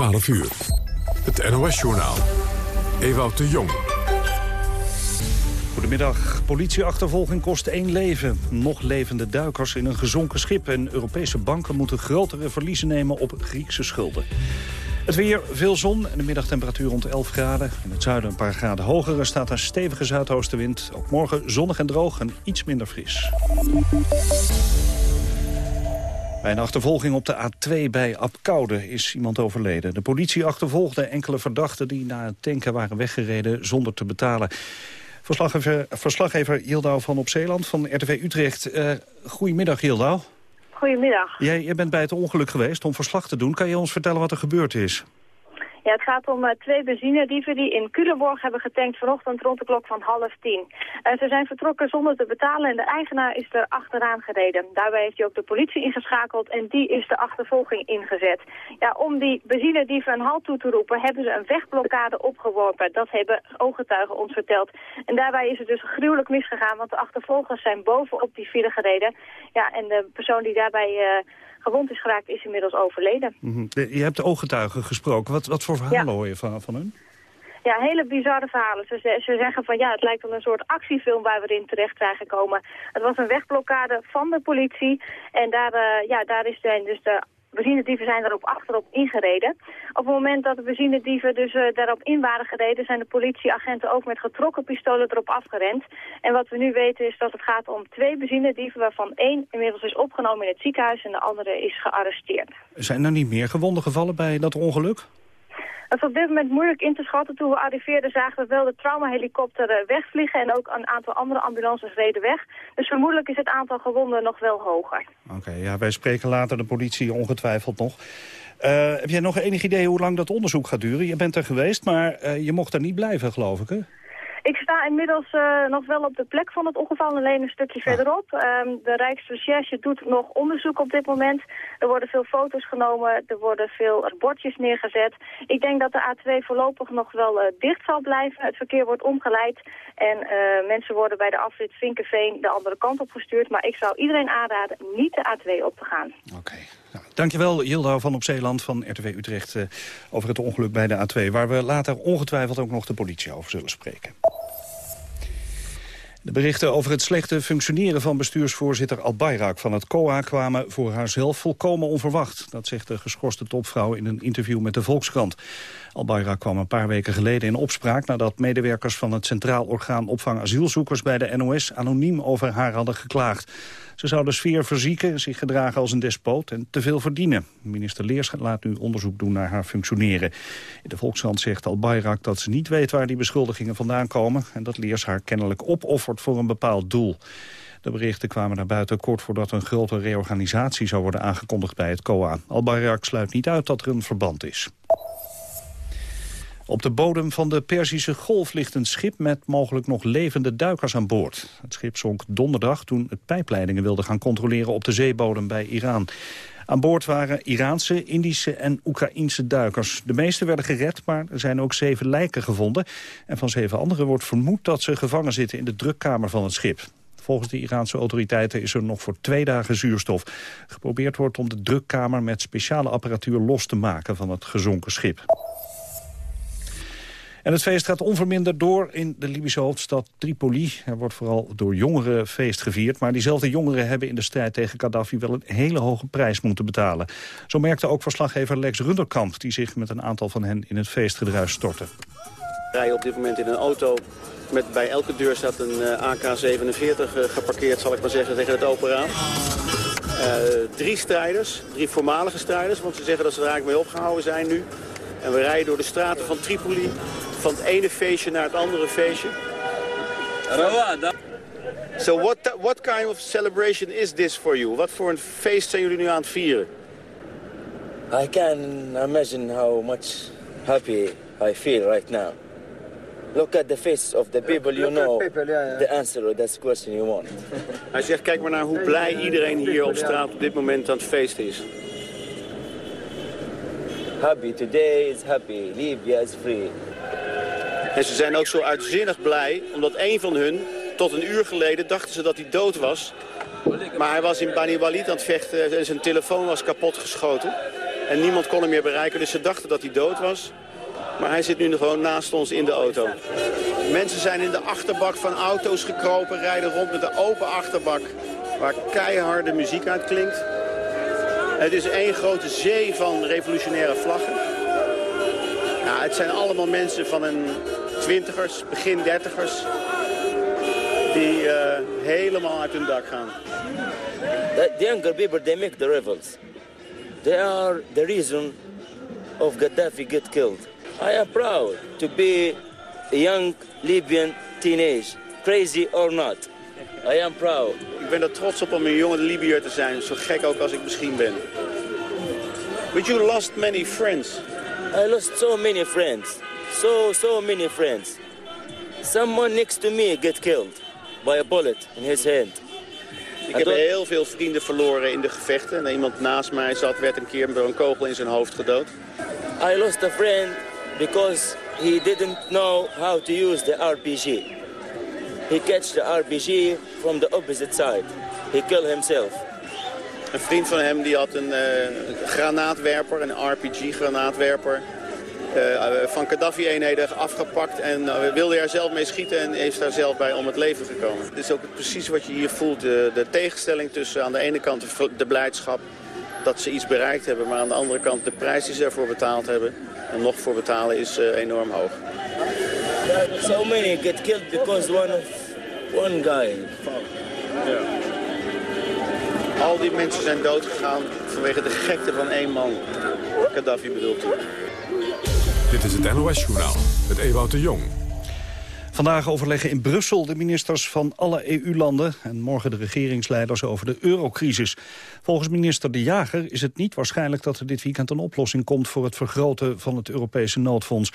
12 uur. Het NOS-journaal. Ewout de Jong. Goedemiddag. Politieachtervolging kost één leven. Nog levende duikers in een gezonken schip. En Europese banken moeten grotere verliezen nemen op Griekse schulden. Het weer, veel zon en de middagtemperatuur rond 11 graden. In het zuiden een paar graden hoger. Er staat een stevige zuidoostenwind. Ook morgen zonnig en droog en iets minder fris. Bij een achtervolging op de A2 bij Apkoude is iemand overleden. De politie achtervolgde enkele verdachten die na het tanken waren weggereden zonder te betalen. Verslaggever, verslaggever van Op Zeeland van RTV Utrecht. Uh, goedemiddag Yildau. Goedemiddag. Jij, jij bent bij het ongeluk geweest om verslag te doen. Kan je ons vertellen wat er gebeurd is? Het gaat om uh, twee benzinedieven die in Culemborg hebben getankt vanochtend rond de klok van half tien. Uh, ze zijn vertrokken zonder te betalen en de eigenaar is er achteraan gereden. Daarbij heeft hij ook de politie ingeschakeld en die is de achtervolging ingezet. Ja, om die benzinedieven een halt toe te roepen hebben ze een wegblokkade opgeworpen. Dat hebben ooggetuigen ons verteld. En daarbij is het dus gruwelijk misgegaan, want de achtervolgers zijn bovenop die file gereden. Ja, en de persoon die daarbij... Uh, gewond is geraakt, is inmiddels overleden. Mm Je hebt de ooggetuigen gesproken. Wat, wat voor verhalen hoor je van, van hun? Ja, hele bizarre verhalen. Ze, ze zeggen van ja, het lijkt wel een soort actiefilm waar we in terecht zijn gekomen. Het was een wegblokkade van de politie. En daar, uh, ja, daar is dus de benzinedieven zijn daarop achterop ingereden. Op het moment dat de benzinedieven dus uh, daarop in waren gereden... zijn de politieagenten ook met getrokken pistolen erop afgerend. En wat we nu weten is dat het gaat om twee benzinedieven... waarvan één inmiddels is opgenomen in het ziekenhuis en de andere is gearresteerd. Zijn er niet meer gewonden gevallen bij dat ongeluk? Het is op dit moment moeilijk in te schatten. Toen we arriveerden zagen we wel de traumahelikopter eh, wegvliegen... en ook een aantal andere ambulances reden weg. Dus vermoedelijk is het aantal gewonden nog wel hoger. Oké, ja, wij spreken later de politie ongetwijfeld nog. Uh, heb jij nog enig idee hoe lang dat onderzoek gaat duren? Je bent er geweest, maar uh, je mocht er niet blijven, geloof ik, hè? Ik sta inmiddels uh, nog wel op de plek van het ongeval, alleen een stukje verderop. Um, de Rijksrecherche doet nog onderzoek op dit moment. Er worden veel foto's genomen, er worden veel bordjes neergezet. Ik denk dat de A2 voorlopig nog wel uh, dicht zal blijven. Het verkeer wordt omgeleid en uh, mensen worden bij de afrit Vinkenveen de andere kant op gestuurd. Maar ik zou iedereen aanraden niet de A2 op te gaan. Oké. Okay. Nou, dankjewel, Yilda van op Zeeland van RTW Utrecht... Uh, over het ongeluk bij de A2... waar we later ongetwijfeld ook nog de politie over zullen spreken. De berichten over het slechte functioneren van bestuursvoorzitter Al Bayrak van het COA kwamen voor haarzelf volkomen onverwacht. Dat zegt de geschorste topvrouw in een interview met de Volkskrant. Al Bayrak kwam een paar weken geleden in opspraak nadat medewerkers van het Centraal Orgaan Opvang Asielzoekers bij de NOS anoniem over haar hadden geklaagd. Ze zou de sfeer verzieken, zich gedragen als een despoot en te veel verdienen. Minister Leers laat nu onderzoek doen naar haar functioneren. In de Volkskrant zegt Al Bayrak dat ze niet weet waar die beschuldigingen vandaan komen... en dat Leers haar kennelijk opoffert voor een bepaald doel. De berichten kwamen naar buiten kort voordat een grote reorganisatie zou worden aangekondigd bij het COA. Al Bayrak sluit niet uit dat er een verband is. Op de bodem van de Perzische Golf ligt een schip met mogelijk nog levende duikers aan boord. Het schip zonk donderdag toen het pijpleidingen wilde gaan controleren op de zeebodem bij Iran. Aan boord waren Iraanse, Indische en Oekraïnse duikers. De meeste werden gered, maar er zijn ook zeven lijken gevonden. En van zeven anderen wordt vermoed dat ze gevangen zitten in de drukkamer van het schip. Volgens de Iraanse autoriteiten is er nog voor twee dagen zuurstof. Geprobeerd wordt om de drukkamer met speciale apparatuur los te maken van het gezonken schip. En het feest gaat onverminderd door in de Libische hoofdstad Tripoli. Er wordt vooral door jongeren feest gevierd. Maar diezelfde jongeren hebben in de strijd tegen Gaddafi... wel een hele hoge prijs moeten betalen. Zo merkte ook verslaggever Lex Runderkamp... die zich met een aantal van hen in het feestgedruis stortte. We rijden op dit moment in een auto met bij elke deur staat een eh, AK-47 eh, geparkeerd, zal ik maar zeggen, tegen het open raam. Uh, drie strijders, drie voormalige strijders, want ze zeggen dat ze er eigenlijk mee opgehouden zijn nu. En we rijden door de straten van Tripoli, van het ene feestje naar het andere feestje. So what, what kind of celebration is this for you? Wat voor een feest zijn jullie nu aan het vieren? I can imagine how much happy I feel right now. Look at the face of the people you know the answer to that question you want. Hij zegt, kijk maar naar hoe blij iedereen hier op straat op dit moment aan het feest is. Happy today is happy, Libya is free. En ze zijn ook zo uitzinnig blij, omdat een van hun, tot een uur geleden, dachten ze dat hij dood was. Maar hij was in Bani Walid aan het vechten en zijn telefoon was kapot geschoten. En niemand kon hem meer bereiken, dus ze dachten dat hij dood was. Maar hij zit nu gewoon naast ons in de auto. Mensen zijn in de achterbak van auto's gekropen, rijden rond met de open achterbak... waar keiharde muziek uit klinkt. Het is één grote zee van revolutionaire vlaggen. Ja, het zijn allemaal mensen van een twintigers, begin dertigers... die uh, helemaal uit hun dak gaan. The younger people, they make the rebels. They are the reason of Gaddafi get killed. I am proud to be a young Libyan teenage, crazy or not. I am proud. Ik ben er trots op om een jonge Libiër te zijn, zo gek ook als ik misschien ben. But you lost many friends. I lost so many friends. So, so many friends. Someone next to me get killed by a bullet in his hand. Ik heb heel veel vrienden verloren in de gevechten. En iemand naast mij zat, werd een keer door een kogel in zijn hoofd gedood. I lost a friend because he didn't know how to use the RPG. He catch the RPG from the opposite side. He killed himself. Een vriend van hem die had een uh, granaatwerper, een RPG-granaatwerper... Uh, van Gaddafi-eenheden afgepakt en wilde er zelf mee schieten en is daar zelf bij om het leven gekomen. Het is ook precies wat je hier voelt, de, de tegenstelling tussen aan de ene kant de, blijdschap dat ze iets bereikt hebben, maar aan de andere kant de prijs die ze ervoor betaald hebben en nog voor betalen is enorm hoog. So many get killed because one, one guy. Ja. Al die mensen zijn doodgegaan vanwege de gekte van één man. Gaddafi bedoelt u. Dit is het NOS-journaal met Ewout de Jong. Vandaag overleggen in Brussel de ministers van alle EU-landen... en morgen de regeringsleiders over de eurocrisis. Volgens minister De Jager is het niet waarschijnlijk dat er dit weekend een oplossing komt... voor het vergroten van het Europese noodfonds.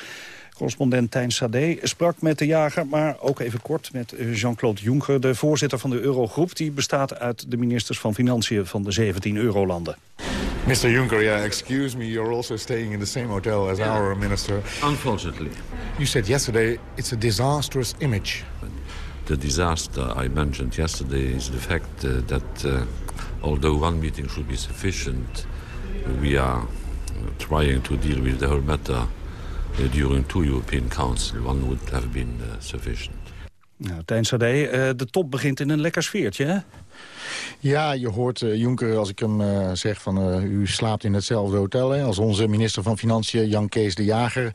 Correspondent Tijn Sade sprak met De Jager, maar ook even kort met Jean-Claude Juncker... de voorzitter van de Eurogroep, die bestaat uit de ministers van Financiën van de 17 eurolanden. Mr. Juncker, yeah, excuse me, you're also staying in the same hotel as yeah. our minister. Unfortunately. You said yesterday it's a disastrous image. The disaster I mentioned yesterday is the fact uh, that uh, although one meeting should be sufficient, we are trying to deal with the whole matter during two European Council. One would have been uh, sufficient. Nou, Tijn Sade, uh, de top begint in een lekker sfeertje, hè? Ja, je hoort uh, Juncker als ik hem uh, zeg van uh, u slaapt in hetzelfde hotel. Hè? Als onze minister van Financiën, Jan Kees de Jager,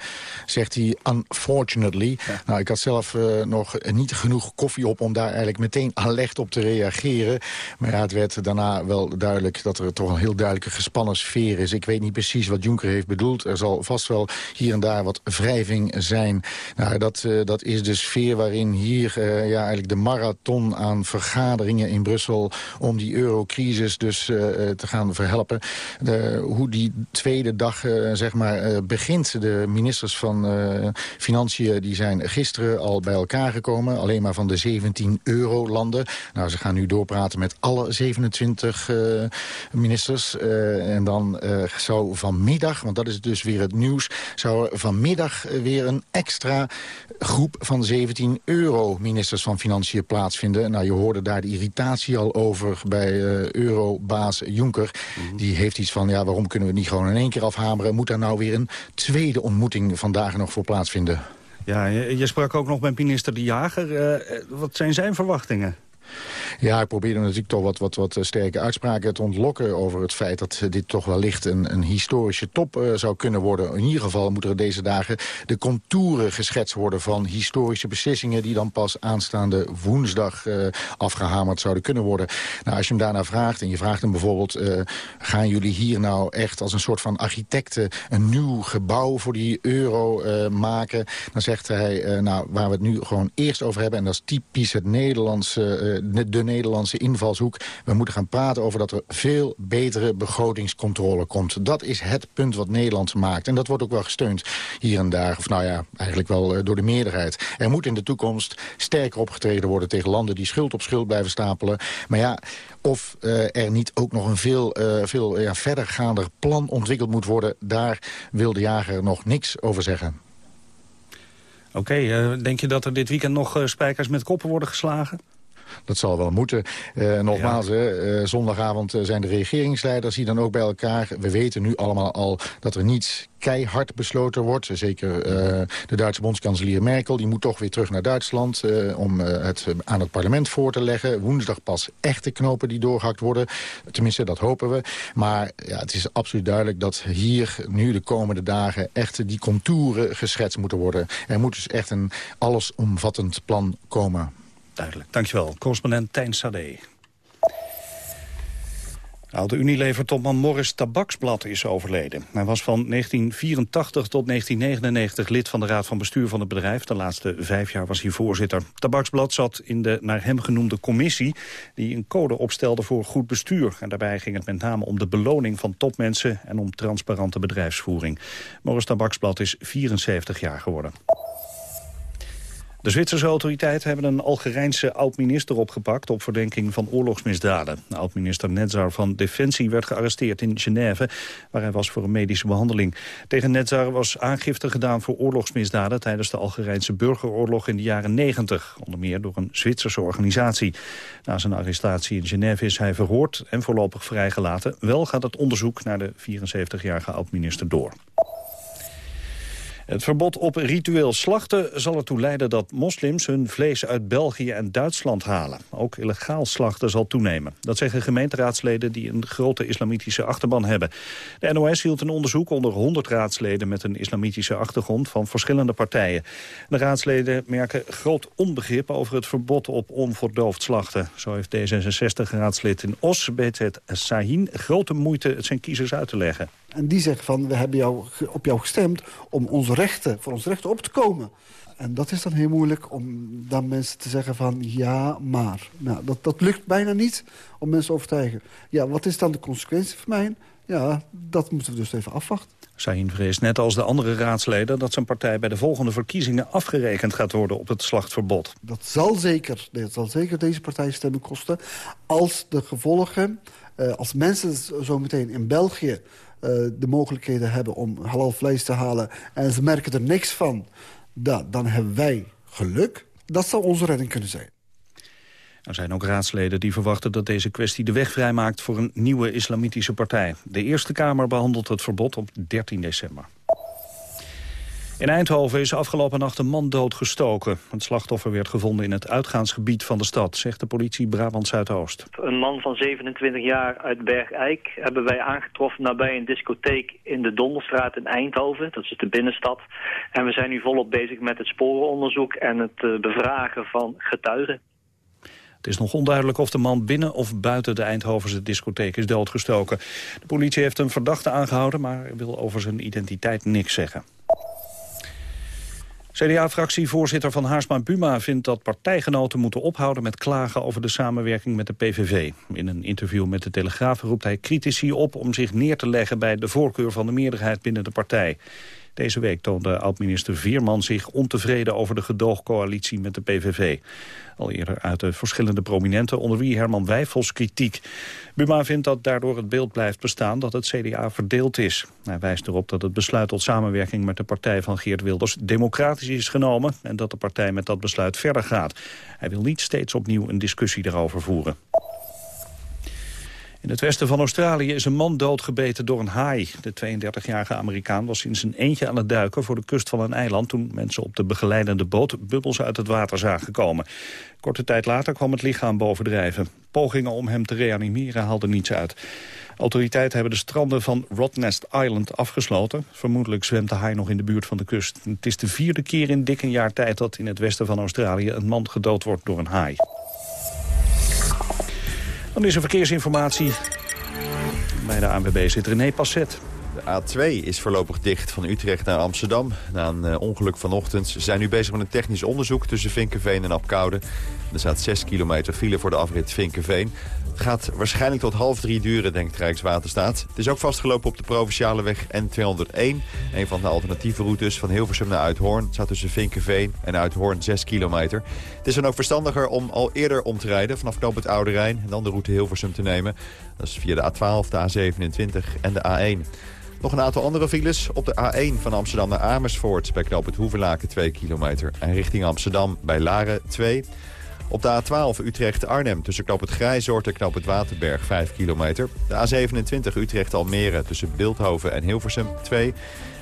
zegt hij unfortunately. Nou, ik had zelf nog niet genoeg koffie op om daar eigenlijk meteen alert op te reageren. Maar ja, het werd daarna wel duidelijk dat er toch een heel duidelijke gespannen sfeer is. Ik weet niet precies wat Juncker heeft bedoeld. Er zal vast wel hier en daar wat wrijving zijn. Nou, dat, dat is de sfeer waarin hier ja, eigenlijk de marathon aan vergaderingen in Brussel om die eurocrisis dus uh, te gaan verhelpen. Hoe die tweede dag uh, zeg maar, begint. De ministers van Financiën die zijn gisteren al bij elkaar gekomen. Alleen maar van de 17 eurolanden. Nou, ze gaan nu doorpraten met alle 27 ministers. en dan zou vanmiddag, want dat is dus weer het nieuws... zou er vanmiddag weer een extra groep van 17 euro-ministers van Financiën plaatsvinden. Nou, je hoorde daar de irritatie al over bij uh, eurobaas Juncker. Mhm. Die heeft iets van, ja, waarom kunnen we niet gewoon in één keer afhameren? Moet daar nou weer een tweede ontmoeting vandaag nog voor plaatsvinden? Ja, je, je sprak ook nog met minister De Jager. Uh, wat zijn zijn verwachtingen? Ja, ik probeerde natuurlijk toch wat, wat, wat sterke uitspraken te ontlokken... over het feit dat dit toch wellicht een, een historische top uh, zou kunnen worden. In ieder geval moeten er deze dagen de contouren geschetst worden... van historische beslissingen die dan pas aanstaande woensdag uh, afgehamerd zouden kunnen worden. Nou, als je hem daarna vraagt en je vraagt hem bijvoorbeeld... Gaan jullie hier nou echt als een soort van architecten... een nieuw gebouw voor die euro maken? Dan zegt hij, nou, waar we het nu gewoon eerst over hebben... en dat is typisch het Nederlandse de Nederlandse invalshoek. We moeten gaan praten over dat er veel betere begrotingscontrole komt. Dat is het punt wat Nederland maakt. En dat wordt ook wel gesteund hier en daar. Of nou ja, eigenlijk wel eh, door de meerderheid. Er moet in de toekomst sterker opgetreden worden tegen landen die schuld op schuld blijven stapelen. Maar ja, of uh, er niet ook nog een veel, uh, veel ja, verdergaander plan ontwikkeld moet worden... daar wil de jager nog niks over zeggen. Oké, denk je dat er dit weekend nog spijkers met koppen worden geslagen? Dat zal wel moeten. Uh, nogmaals, uh, zondagavond zijn de regeringsleiders hier dan ook bij elkaar. We weten nu allemaal al dat er niets keihard besloten wordt. Zeker uh, de Duitse bondskanselier Merkel. Die moet toch weer terug naar Duitsland uh, om uh, het aan het parlement voor te leggen. Woensdag pas echte knopen die doorgehakt worden. Tenminste, dat hopen we. Maar ja, het is absoluut duidelijk dat hier nu de komende dagen... echt die contouren geschetst moeten worden. Er moet dus echt een allesomvattend plan komen. Duidelijk. Dankjewel. Correspondent Tijn Sade. De Unilever-topman Morris Tabaksblad is overleden. Hij was van 1984 tot 1999 lid van de Raad van Bestuur van het bedrijf. De laatste vijf jaar was hij voorzitter. Tabaksblad zat in de naar hem genoemde commissie... die een code opstelde voor goed bestuur. En daarbij ging het met name om de beloning van topmensen... en om transparante bedrijfsvoering. Morris Tabaksblad is 74 jaar geworden. De Zwitserse autoriteiten hebben een Algerijnse oud-minister opgepakt... op verdenking van oorlogsmisdaden. Oud-minister Netzar van Defensie werd gearresteerd in Genève... waar hij was voor een medische behandeling. Tegen Netzar was aangifte gedaan voor oorlogsmisdaden... tijdens de Algerijnse burgeroorlog in de jaren 90. Onder meer door een Zwitserse organisatie. Na zijn arrestatie in Genève is hij verhoord en voorlopig vrijgelaten. Wel gaat het onderzoek naar de 74-jarige oud-minister door. Het verbod op ritueel slachten zal ertoe leiden dat moslims hun vlees uit België en Duitsland halen. Ook illegaal slachten zal toenemen. Dat zeggen gemeenteraadsleden die een grote islamitische achterban hebben. De NOS hield een onderzoek onder 100 raadsleden met een islamitische achtergrond van verschillende partijen. De raadsleden merken groot onbegrip over het verbod op onverdoofd slachten. Zo heeft D66-raadslid in Os, Bezet Sahin, grote moeite het zijn kiezers uit te leggen. En die zeggen van, we hebben jou, op jou gestemd om onze rechten, voor onze rechten op te komen. En dat is dan heel moeilijk om dan mensen te zeggen van ja, maar. Nou, dat, dat lukt bijna niet om mensen te overtuigen. Ja, wat is dan de consequentie voor mij? Ja, dat moeten we dus even afwachten. Sahin vreest net als de andere raadsleden dat zijn partij bij de volgende verkiezingen afgerekend gaat worden op het slachtverbod. Dat zal zeker, dat zal zeker deze partij stemmen kosten als de gevolgen, eh, als mensen zo meteen in België de mogelijkheden hebben om halal vlees te halen... en ze merken er niks van, dat, dan hebben wij geluk. Dat zou onze redding kunnen zijn. Er zijn ook raadsleden die verwachten dat deze kwestie de weg vrijmaakt voor een nieuwe islamitische partij. De Eerste Kamer behandelt het verbod op 13 december. In Eindhoven is afgelopen nacht een man doodgestoken. Het slachtoffer werd gevonden in het uitgaansgebied van de stad, zegt de politie Brabant Zuidoost. Een man van 27 jaar uit Bergijk hebben wij aangetroffen nabij een discotheek in de Donderstraat in Eindhoven. Dat is de binnenstad. En we zijn nu volop bezig met het sporenonderzoek en het eh, bevragen van getuigen. Het is nog onduidelijk of de man binnen of buiten de Eindhovense discotheek is doodgestoken. De politie heeft een verdachte aangehouden, maar wil over zijn identiteit niks zeggen. CDA-fractievoorzitter van Haarsma Buma vindt dat partijgenoten moeten ophouden met klagen over de samenwerking met de PVV. In een interview met de Telegraaf roept hij critici op om zich neer te leggen bij de voorkeur van de meerderheid binnen de partij. Deze week toonde oud-minister Veerman zich ontevreden over de gedoogcoalitie met de PVV. Al eerder uit de verschillende prominenten onder wie Herman Wijfels kritiek. Buma vindt dat daardoor het beeld blijft bestaan dat het CDA verdeeld is. Hij wijst erop dat het besluit tot samenwerking met de partij van Geert Wilders democratisch is genomen en dat de partij met dat besluit verder gaat. Hij wil niet steeds opnieuw een discussie daarover voeren. In het westen van Australië is een man doodgebeten door een haai. De 32-jarige Amerikaan was in zijn eentje aan het duiken voor de kust van een eiland... toen mensen op de begeleidende boot bubbels uit het water zagen komen. Korte tijd later kwam het lichaam bovendrijven. Pogingen om hem te reanimeren haalden niets uit. Autoriteiten hebben de stranden van Rottnest Island afgesloten. Vermoedelijk zwemt de haai nog in de buurt van de kust. Het is de vierde keer in dik een jaar tijd dat in het westen van Australië... een man gedood wordt door een haai. Dan is er verkeersinformatie. Bij de ANWB zit René Passet. De A2 is voorlopig dicht van Utrecht naar Amsterdam. Na een uh, ongeluk vanochtend. Ze zijn nu bezig met een technisch onderzoek tussen Vinkenveen en Apkoude. Er staat 6 kilometer file voor de afrit Vinkenveen gaat waarschijnlijk tot half drie duren, denkt Rijkswaterstaat. Het is ook vastgelopen op de provinciale weg N201. Een van de alternatieve routes van Hilversum naar Uithoorn. Het staat tussen Vinkenveen en Uithoorn 6 kilometer. Het is dan ook verstandiger om al eerder om te rijden vanaf knoop het Oude Rijn... en dan de route Hilversum te nemen. Dat is via de A12, de A27 en de A1. Nog een aantal andere files. Op de A1 van Amsterdam naar Amersfoort bij knoop het Hoevenlaken 2 kilometer. En richting Amsterdam bij Laren 2 Op de A12 Utrecht-Arnhem tussen Knoop het Grijzoord en Knoop het Waterberg 5 kilometer. De A27 Utrecht-Almere tussen Beeldhoven en Hilversum 2.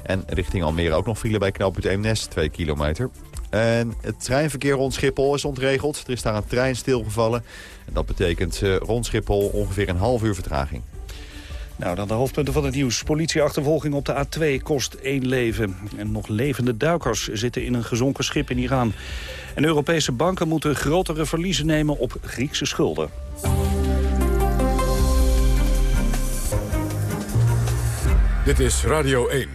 En richting Almere ook nog file bij Knoop het Eemnes 2 kilometer. En het treinverkeer rond Schiphol is ontregeld. Er is daar een trein stilgevallen. En dat betekent uh, rond Schiphol ongeveer een half uur vertraging. Nou, dan de hoofdpunten van het nieuws. Politieachtervolging op de A2 kost één leven. En nog levende duikers zitten in een gezonken schip in Iran. En Europese banken moeten grotere verliezen nemen op Griekse schulden. Dit is Radio 1.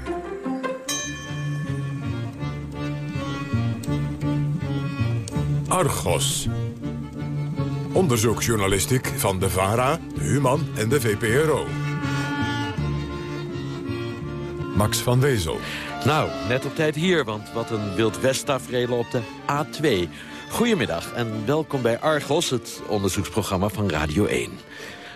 Argos. Onderzoeksjournalistiek van de VARA, de Human en de VPRO. Max van Wezel. Nou, net op tijd hier, want wat een Wild West op de A2. Goedemiddag en welkom bij Argos, het onderzoeksprogramma van Radio 1.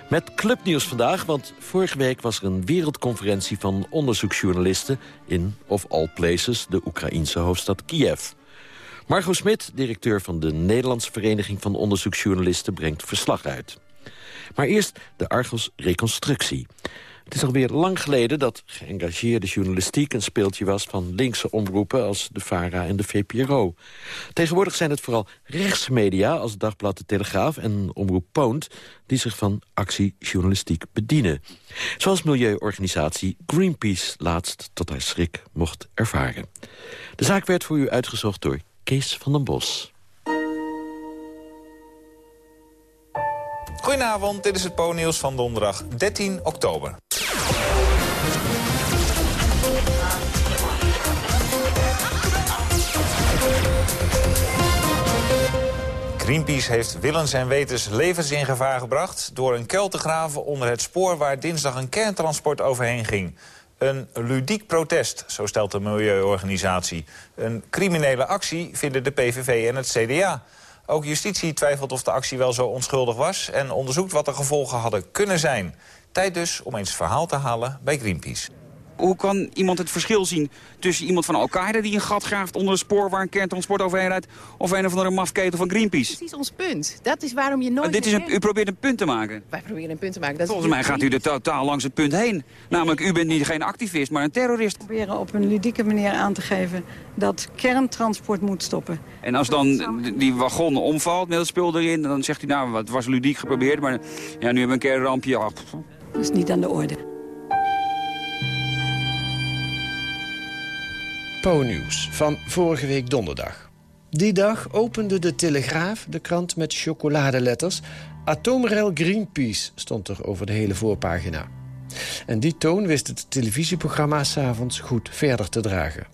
Met clubnieuws vandaag, want vorige week was er een wereldconferentie van onderzoeksjournalisten in, of all places, de Oekraïense hoofdstad Kiev. Margot Smit, directeur van de Nederlandse Vereniging van Onderzoeksjournalisten, brengt verslag uit. Maar eerst de Argos reconstructie. Het is alweer lang geleden dat geëngageerde journalistiek... een speeltje was van linkse omroepen als de VARA en de VPRO. Tegenwoordig zijn het vooral rechtse media als Dagblad de Telegraaf en Omroep Poont... die zich van actiejournalistiek bedienen. Zoals milieuorganisatie Greenpeace laatst tot haar schrik mocht ervaren. De zaak werd voor u uitgezocht door Kees van den Bos. Goedenavond, dit is het Po-nieuws van donderdag 13 oktober. Greenpeace heeft willens en wetens levens in gevaar gebracht... door een kuil te graven onder het spoor waar dinsdag een kerntransport overheen ging. Een ludiek protest, zo stelt de milieuorganisatie. Een criminele actie vinden de PVV en het CDA. Ook justitie twijfelt of de actie wel zo onschuldig was... en onderzoekt wat de gevolgen hadden kunnen zijn. Tijd dus om eens verhaal te halen bij Greenpeace. Hoe kan iemand het verschil zien tussen iemand van Al-Qaeda... die een gat graaft onder een spoor waar een kerntransport overheen rijdt... of een of andere mafketel van Greenpeace? Precies ons punt. Dat is waarom je nooit... dit is een, u probeert een punt te maken? Wij proberen een punt te maken. Dat Volgens mij gaat u er totaal langs het punt heen. Namelijk, u bent niet geen activist, maar een terrorist. We proberen op een ludieke manier aan te geven dat kerntransport moet stoppen. En als dan die wagon omvalt met het spul erin... dan zegt u, nou, het was ludiek geprobeerd, maar ja, nu hebben we een kernrampje. Dat is niet aan de orde. Po-nieuws van vorige week donderdag. Die dag opende de Telegraaf de krant met chocoladeletters. Atoomrail Greenpeace stond er over de hele voorpagina. En die toon wist het televisieprogramma s'avonds goed verder te dragen.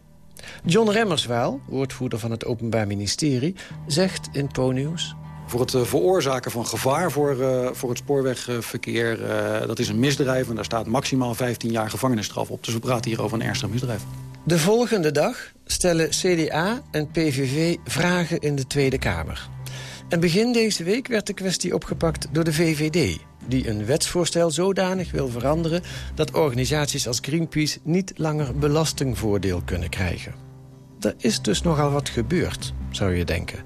John Remmerswaal, woordvoerder van het Openbaar Ministerie, zegt in Po-nieuws... Voor het eh, veroorzaken van gevaar voor, uh, voor het spoorwegverkeer, uh, dat is een misdrijf. En daar staat maximaal 15 jaar gevangenisstraf op. Dus we praten hier over een ernstig misdrijf. De volgende dag stellen CDA en PVV vragen in de Tweede Kamer. En begin deze week werd de kwestie opgepakt door de VVD... die een wetsvoorstel zodanig wil veranderen... dat organisaties als Greenpeace niet langer belastingvoordeel kunnen krijgen. Er is dus nogal wat gebeurd, zou je denken.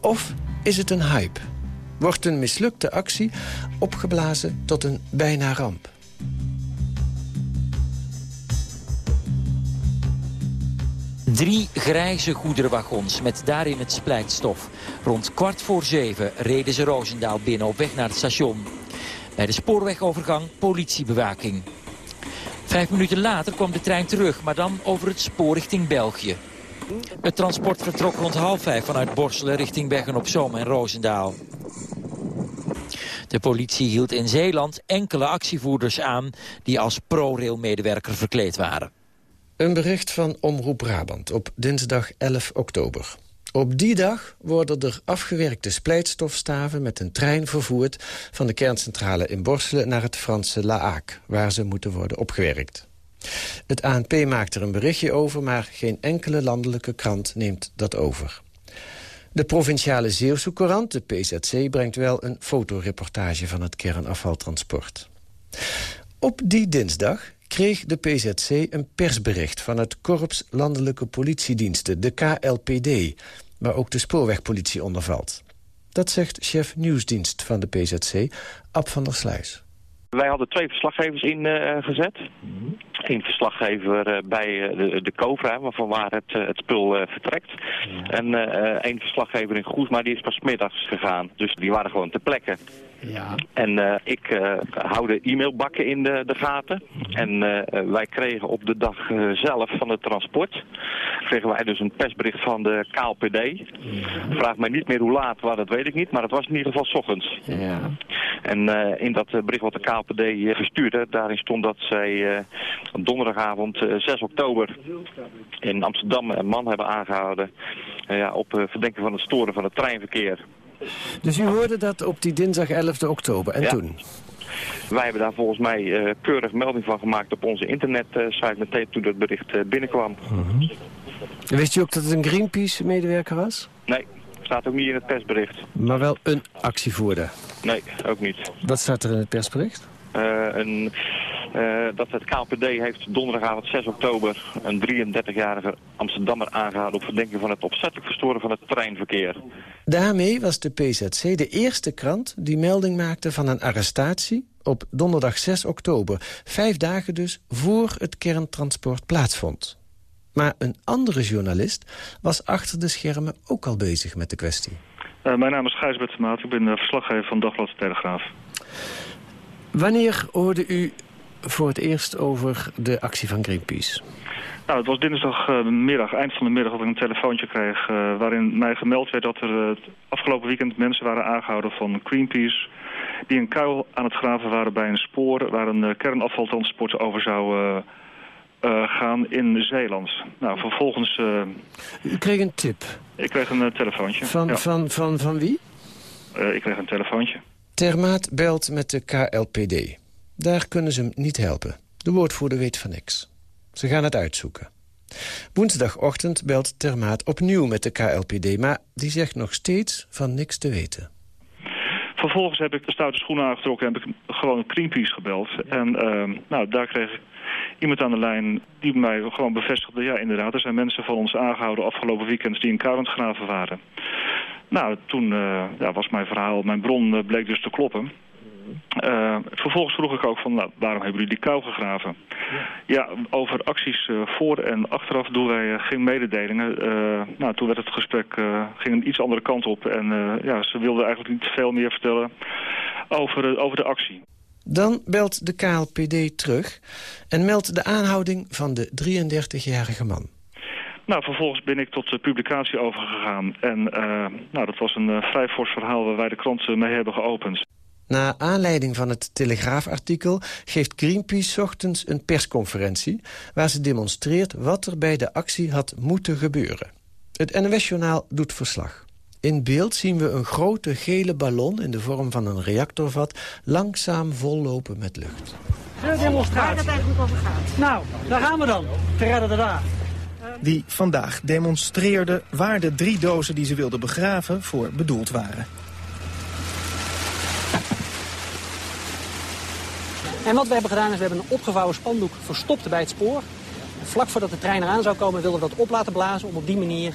Of is het een hype? Wordt een mislukte actie opgeblazen tot een bijna ramp? Drie grijze goederenwagons met daarin het splijtstof. Rond kwart voor zeven reden ze Roosendaal binnen op weg naar het station. Bij de spoorwegovergang politiebewaking. Vijf minuten later kwam de trein terug, maar dan over het spoor richting België. Het transport vertrok rond half vijf vanuit Borselen richting Bergen op Zoom en Roosendaal. De politie hield in Zeeland enkele actievoerders aan die als ProRail-medewerker verkleed waren. Een bericht van Omroep Brabant op dinsdag 11 oktober. Op die dag worden er afgewerkte splijtstofstaven met een trein vervoerd... van de kerncentrale in Borselen naar het Franse La Hague... waar ze moeten worden opgewerkt. Het ANP maakt er een berichtje over... maar geen enkele landelijke krant neemt dat over. De provinciale Zeeuwse Courant, de PZC, brengt wel een fotoreportage van het kernafvaltransport. Op die dinsdag kreeg de PZC een persbericht van het Korps Landelijke Politiediensten, de KLPD, waar ook de spoorwegpolitie onder valt. Dat zegt chef nieuwsdienst van de PZC, Ab van der Sluis. Wij hadden twee verslaggevers ingezet. Eén verslaggever eh, bij eh, de, de Covra, waarvan waar het, eh, het spul vertrekt. En één verslaggever in Goes, maar die is pas middags gegaan. Dus die waren gewoon ter plekke. Ja. En ik hou de e-mailbakken in de, de gaten. En wij kregen op de dag zelf van het transport... kregen wij dus een persbericht van de KLPD. Vraag mij niet meer hoe laat, waar, dat weet ik niet. Maar het was in ieder geval s ochtends. Ja. En in dat bericht wat de KLPD verstuurde... daarin stond dat zij donderdagavond 6 eh, oktober in Amsterdam een man hebben aangehouden uh, ja, op uh, verdenking van het storen van het treinverkeer. Dus u hoorde dat op die dinsdag 11 oktober en toen? Wij hebben daar volgens mij uh, keurig melding van gemaakt op onze internetsite meteen toen dat bericht binnenkwam. -huh. Wist u ook dat het een Greenpeace-medewerker was? Nee, staat ook niet in het persbericht. Maar wel een actievoerder? Nee, ook niet. Wat staat er in het persbericht? een uh, dat het KLPD heeft donderdagavond 6 oktober een 33-jarige Amsterdammer aangehouden op verdenking van het opzettelijk verstoren van het treinverkeer. Daarmee was de PZC de eerste krant die melding maakte van een arrestatie op donderdag 6 oktober. Vijf dagen dus voor het kerntransport plaatsvond. Maar een andere journalist was achter de schermen ook al bezig met de kwestie. Uh, mijn naam is Gijsbert Maat, ik ben verslaggever van Dagblad Telegraaf. Wanneer hoorde u voor het eerst over de actie van Greenpeace? Nou, het was dinsdagmiddag, eind van de middag, dat ik een telefoontje kreeg... Uh, waarin mij gemeld werd dat er het afgelopen weekend mensen waren aangehouden van Greenpeace... die een kuil aan het graven waren bij een spoor... waar een kernafvaltransport over zou gaan in Zeeland. Nou, vervolgens... U kreeg een tip? Ik kreeg een telefoontje. Van, ja. van, van, van wie? ik kreeg een telefoontje. Termaat belt met de KLPD. Daar kunnen ze hem niet helpen. De woordvoerder weet van niks. Ze gaan het uitzoeken. Woensdagochtend belt Termaat opnieuw met de KLPD... maar die zegt nog steeds van niks te weten. Vervolgens heb ik de stoute schoenen aangetrokken... en heb ik gewoon Greenpeace gebeld. En uh, nou, daar kreeg ik iemand aan de lijn die mij gewoon bevestigde... ja, inderdaad, er zijn mensen van ons aangehouden afgelopen weekend... die in Kuilend graven waren. Nou, toen uh, ja, was mijn verhaal, mijn bron uh, bleek dus te kloppen... Uh, vervolgens vroeg ik ook van, nou, waarom hebben jullie die kuil gegraven? Ja, ja over acties uh, voor en achteraf doen wij uh, geen mededelingen. nou, toen werd het gesprek, ging een iets andere kant op. En ja, ze wilden eigenlijk niet veel meer vertellen over, over de actie. Dan belt de KLPD terug en meldt de aanhouding van de 33-jarige man. Nou, vervolgens ben ik tot de publicatie overgegaan. En nou, dat was een vrij fors verhaal waar wij de krant mee hebben geopend. Na aanleiding van het Telegraafartikel geeft Greenpeace ochtends een persconferentie... waar ze demonstreert wat er bij de actie had moeten gebeuren. Het NOS-journaal doet verslag. In beeld zien we een grote gele ballon in de vorm van een reactorvat... langzaam vollopen met lucht. De demonstratie. Waar het eigenlijk over gaat. Nou, daar gaan we dan. Te redden de dag. Die vandaag demonstreerde waar de drie dozen die ze wilden begraven voor bedoeld waren. En wat we hebben gedaan is, we hebben een opgevouwen spandoek verstopt bij het spoor. Vlak voordat de trein eraan zou komen wilden we dat op laten blazen... om op die manier,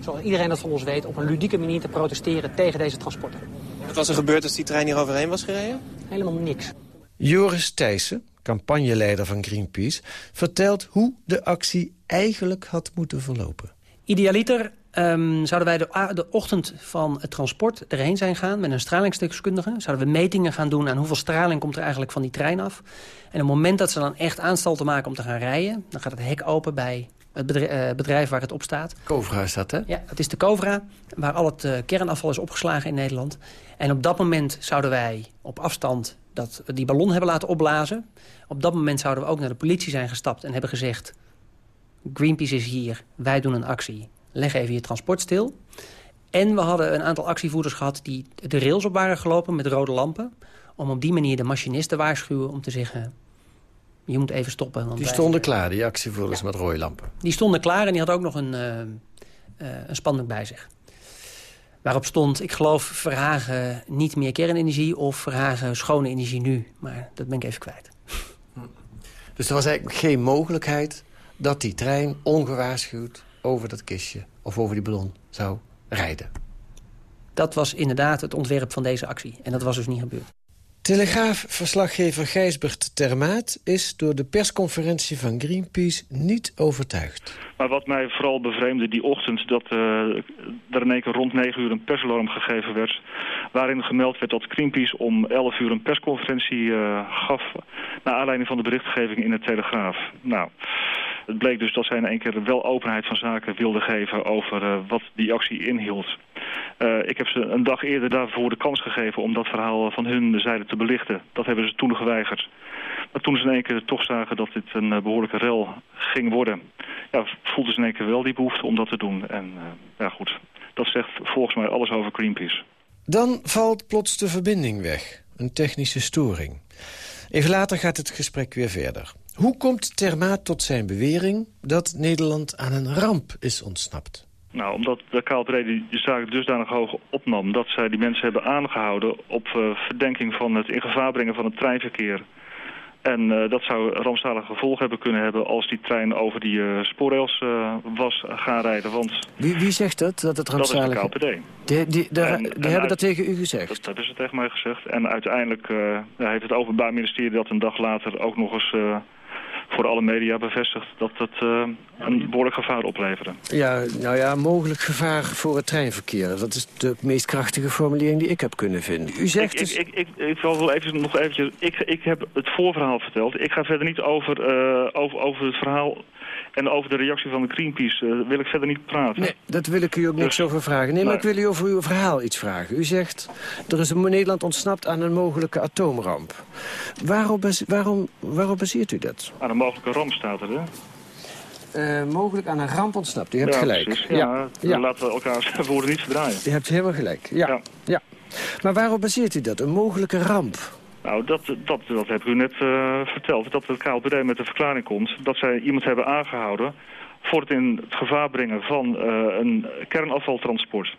zoals iedereen dat van ons weet... op een ludieke manier te protesteren tegen deze transporten. Wat was er gebeurd als die trein hier overheen was gereden? Helemaal niks. Joris Thijssen, campagneleider van Greenpeace... vertelt hoe de actie eigenlijk had moeten verlopen. Idealiter Um, zouden wij de, de, ochtend van het transport erheen zijn gaan... met een stralingsdeskundige. Zouden we metingen gaan doen aan hoeveel straling komt er eigenlijk van die trein af. En op het moment dat ze dan echt aanstalten maken om te gaan rijden... dan gaat het hek open bij het bedrijf, uh, bedrijf waar het op staat. Covra is dat, hè? Ja, het is de Covra, waar al het uh, kernafval is opgeslagen in Nederland. En op dat moment zouden wij op afstand dat, die ballon hebben laten opblazen. Op dat moment zouden we ook naar de politie zijn gestapt en hebben gezegd... Greenpeace is hier, wij doen een actie leg even je transport stil. En we hadden een aantal actievoerders gehad die de rails op waren gelopen met rode lampen. Om op die manier de machinist te waarschuwen om te zeggen... je moet even stoppen. Want die stonden klaar, die actievoerders met rode lampen? Die stonden klaar en die had ook nog een, uh, uh, een spandoek bij zich. Waarop stond, ik geloof, Verhagen niet meer kernenergie... of Verhagen schone energie nu. Maar dat ben ik even kwijt. Dus er was eigenlijk geen mogelijkheid dat die trein ongewaarschuwd over dat kistje of over die ballon zou rijden. Dat was inderdaad het ontwerp van deze actie. En dat was dus niet gebeurd. Telegraaf-verslaggever Gijsbert Termaat is door de persconferentie van Greenpeace niet overtuigd. Maar wat mij vooral bevreemde die ochtend... dat uh, er in één keer rond 9 uur een persalarm gegeven werd... waarin gemeld werd dat Greenpeace om 11 uur een persconferentie uh, gaf... naar aanleiding van de berichtgeving in de Telegraaf. Nou, het bleek dus dat zij in één keer wel openheid van zaken wilden geven... over uh, wat die actie inhield. Uh, ik heb ze een dag eerder daarvoor de kans gegeven om dat verhaal van hun zijde te belichten. Dat hebben ze toen geweigerd. Maar toen ze in één keer toch zagen dat dit een uh, behoorlijke rel ging worden... Ja, voelden ze in één keer wel die behoefte om dat te doen. En ja goed, dat zegt volgens mij alles over Greenpeace. Dan valt plots de verbinding weg. Een technische storing. Even later gaat het gesprek weer verder. Hoe komt Termaat tot zijn bewering dat Nederland aan een ramp is ontsnapt? Nou, omdat de KLPD die zaak dusdanig hoog opnam... dat zij die mensen hebben aangehouden op uh, verdenking van het in gevaar brengen van het treinverkeer. En uh, dat zou rampzalige gevolgen hebben kunnen hebben... als die trein over die uh, spoorrails was gaan rijden. Want wie, wie zegt dat, dat het rampzalig... Dat is de KLPD. Die, die, die, en, die en hebben uit... dat tegen u gezegd? Dat hebben ze tegen mij gezegd. En uiteindelijk heeft het Openbaar Ministerie dat een dag later ook nog eens voor alle media bevestigd dat het uh, een behoorlijk gevaar opleverde. Ja, nou ja, mogelijk gevaar voor het treinverkeer. Dat is de meest krachtige formulering die ik heb kunnen vinden. U zegt ik, dus... Ik, ik, ik, ik wil wel even, nog eventjes... Ik, ik heb het voorverhaal verteld. Ik ga verder niet over, uh, over, over het verhaal en over de reactie van de Greenpeace uh, wil ik verder niet praten. Nee, dat wil ik u ook dus, niks over vragen. Nee, maar ik wil u over uw verhaal iets vragen. U zegt, er is Nederland ontsnapt aan een mogelijke atoomramp. Waarom, waarom, waarom baseert u dat? Aan een mogelijke ramp staat er, hè? Uh, mogelijk aan een ramp ontsnapt. U hebt ja, gelijk. Precies. Ja, ja. laten we elkaar woorden niet verdraaien. U hebt helemaal gelijk. Ja. ja. ja. Maar waarom baseert u dat? Een mogelijke ramp? Nou, dat, dat, dat heb ik u net uh, verteld. Dat het KLPD met de verklaring komt dat zij iemand hebben aangehouden... voor het in het gevaar brengen van uh, een kernafvaltransport.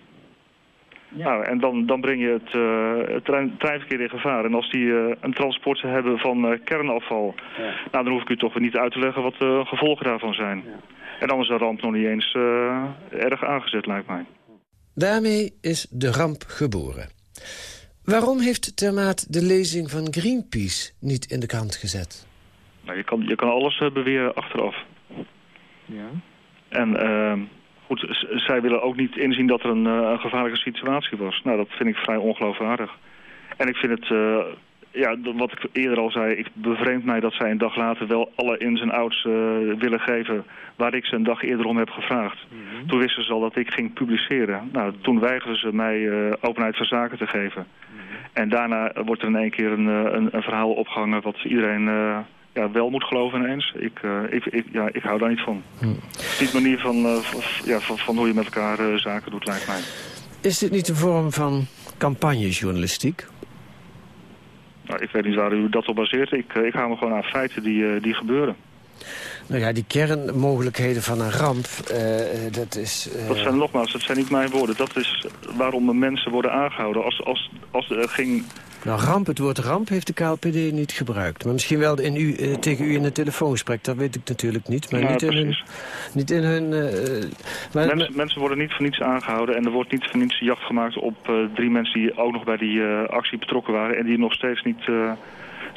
Ja. Nou, en dan, dan breng je het, uh, het trein, treinverkeer in gevaar. En als die uh, een transport hebben van uh, kernafval... Ja. Nou, dan hoef ik u toch weer niet uit te leggen wat de gevolgen daarvan zijn. Ja. En dan is de ramp nog niet eens erg aangezet, lijkt mij. Daarmee is de ramp geboren. Waarom heeft Termaat de lezing van Greenpeace niet in de krant gezet? Nou, je, kan, je kan alles uh, beweren achteraf. Ja. En uh, goed, zij willen ook niet inzien dat er een, uh, een, gevaarlijke situatie was. Nou, dat vind ik vrij ongeloofwaardig. En ik vind het, uh, ja, wat ik eerder al zei, ik bevreemd mij dat zij een dag later wel alle ins en outs willen geven waar ik ze een dag eerder om heb gevraagd. Mm -hmm. Toen wisten ze al dat ik ging publiceren. Nou, toen weigerden ze mij openheid van zaken te geven. En daarna wordt er in één keer een, een, een verhaal opgehangen wat iedereen uh, ja, wel moet geloven ineens. Ik, uh, ik, ik, ja, ik hou daar niet van. Hm. Die manier van, uh, van, ja, van, van, hoe je met elkaar zaken doet, lijkt mij. Is dit niet een vorm van campagnejournalistiek? Nou, ik weet niet waar u dat op baseert. Ik, ik hou me gewoon aan feiten die, die gebeuren. Nou ja, die kernmogelijkheden van een ramp, uh, dat is... Uh... Dat zijn nogmaals, dat zijn niet mijn woorden. Dat is waarom mensen worden aangehouden. Als, als, als er ging... Nou, ramp, het woord ramp heeft de KLPD niet gebruikt. Maar misschien wel in u, uh, tegen u in het telefoongesprek, dat weet ik natuurlijk niet. Maar ja, niet, in hun, niet in hun... Maar, mensen, mensen worden niet voor niets aangehouden en er wordt niet voor niets jacht gemaakt op drie mensen die ook nog bij die actie betrokken waren en die nog steeds niet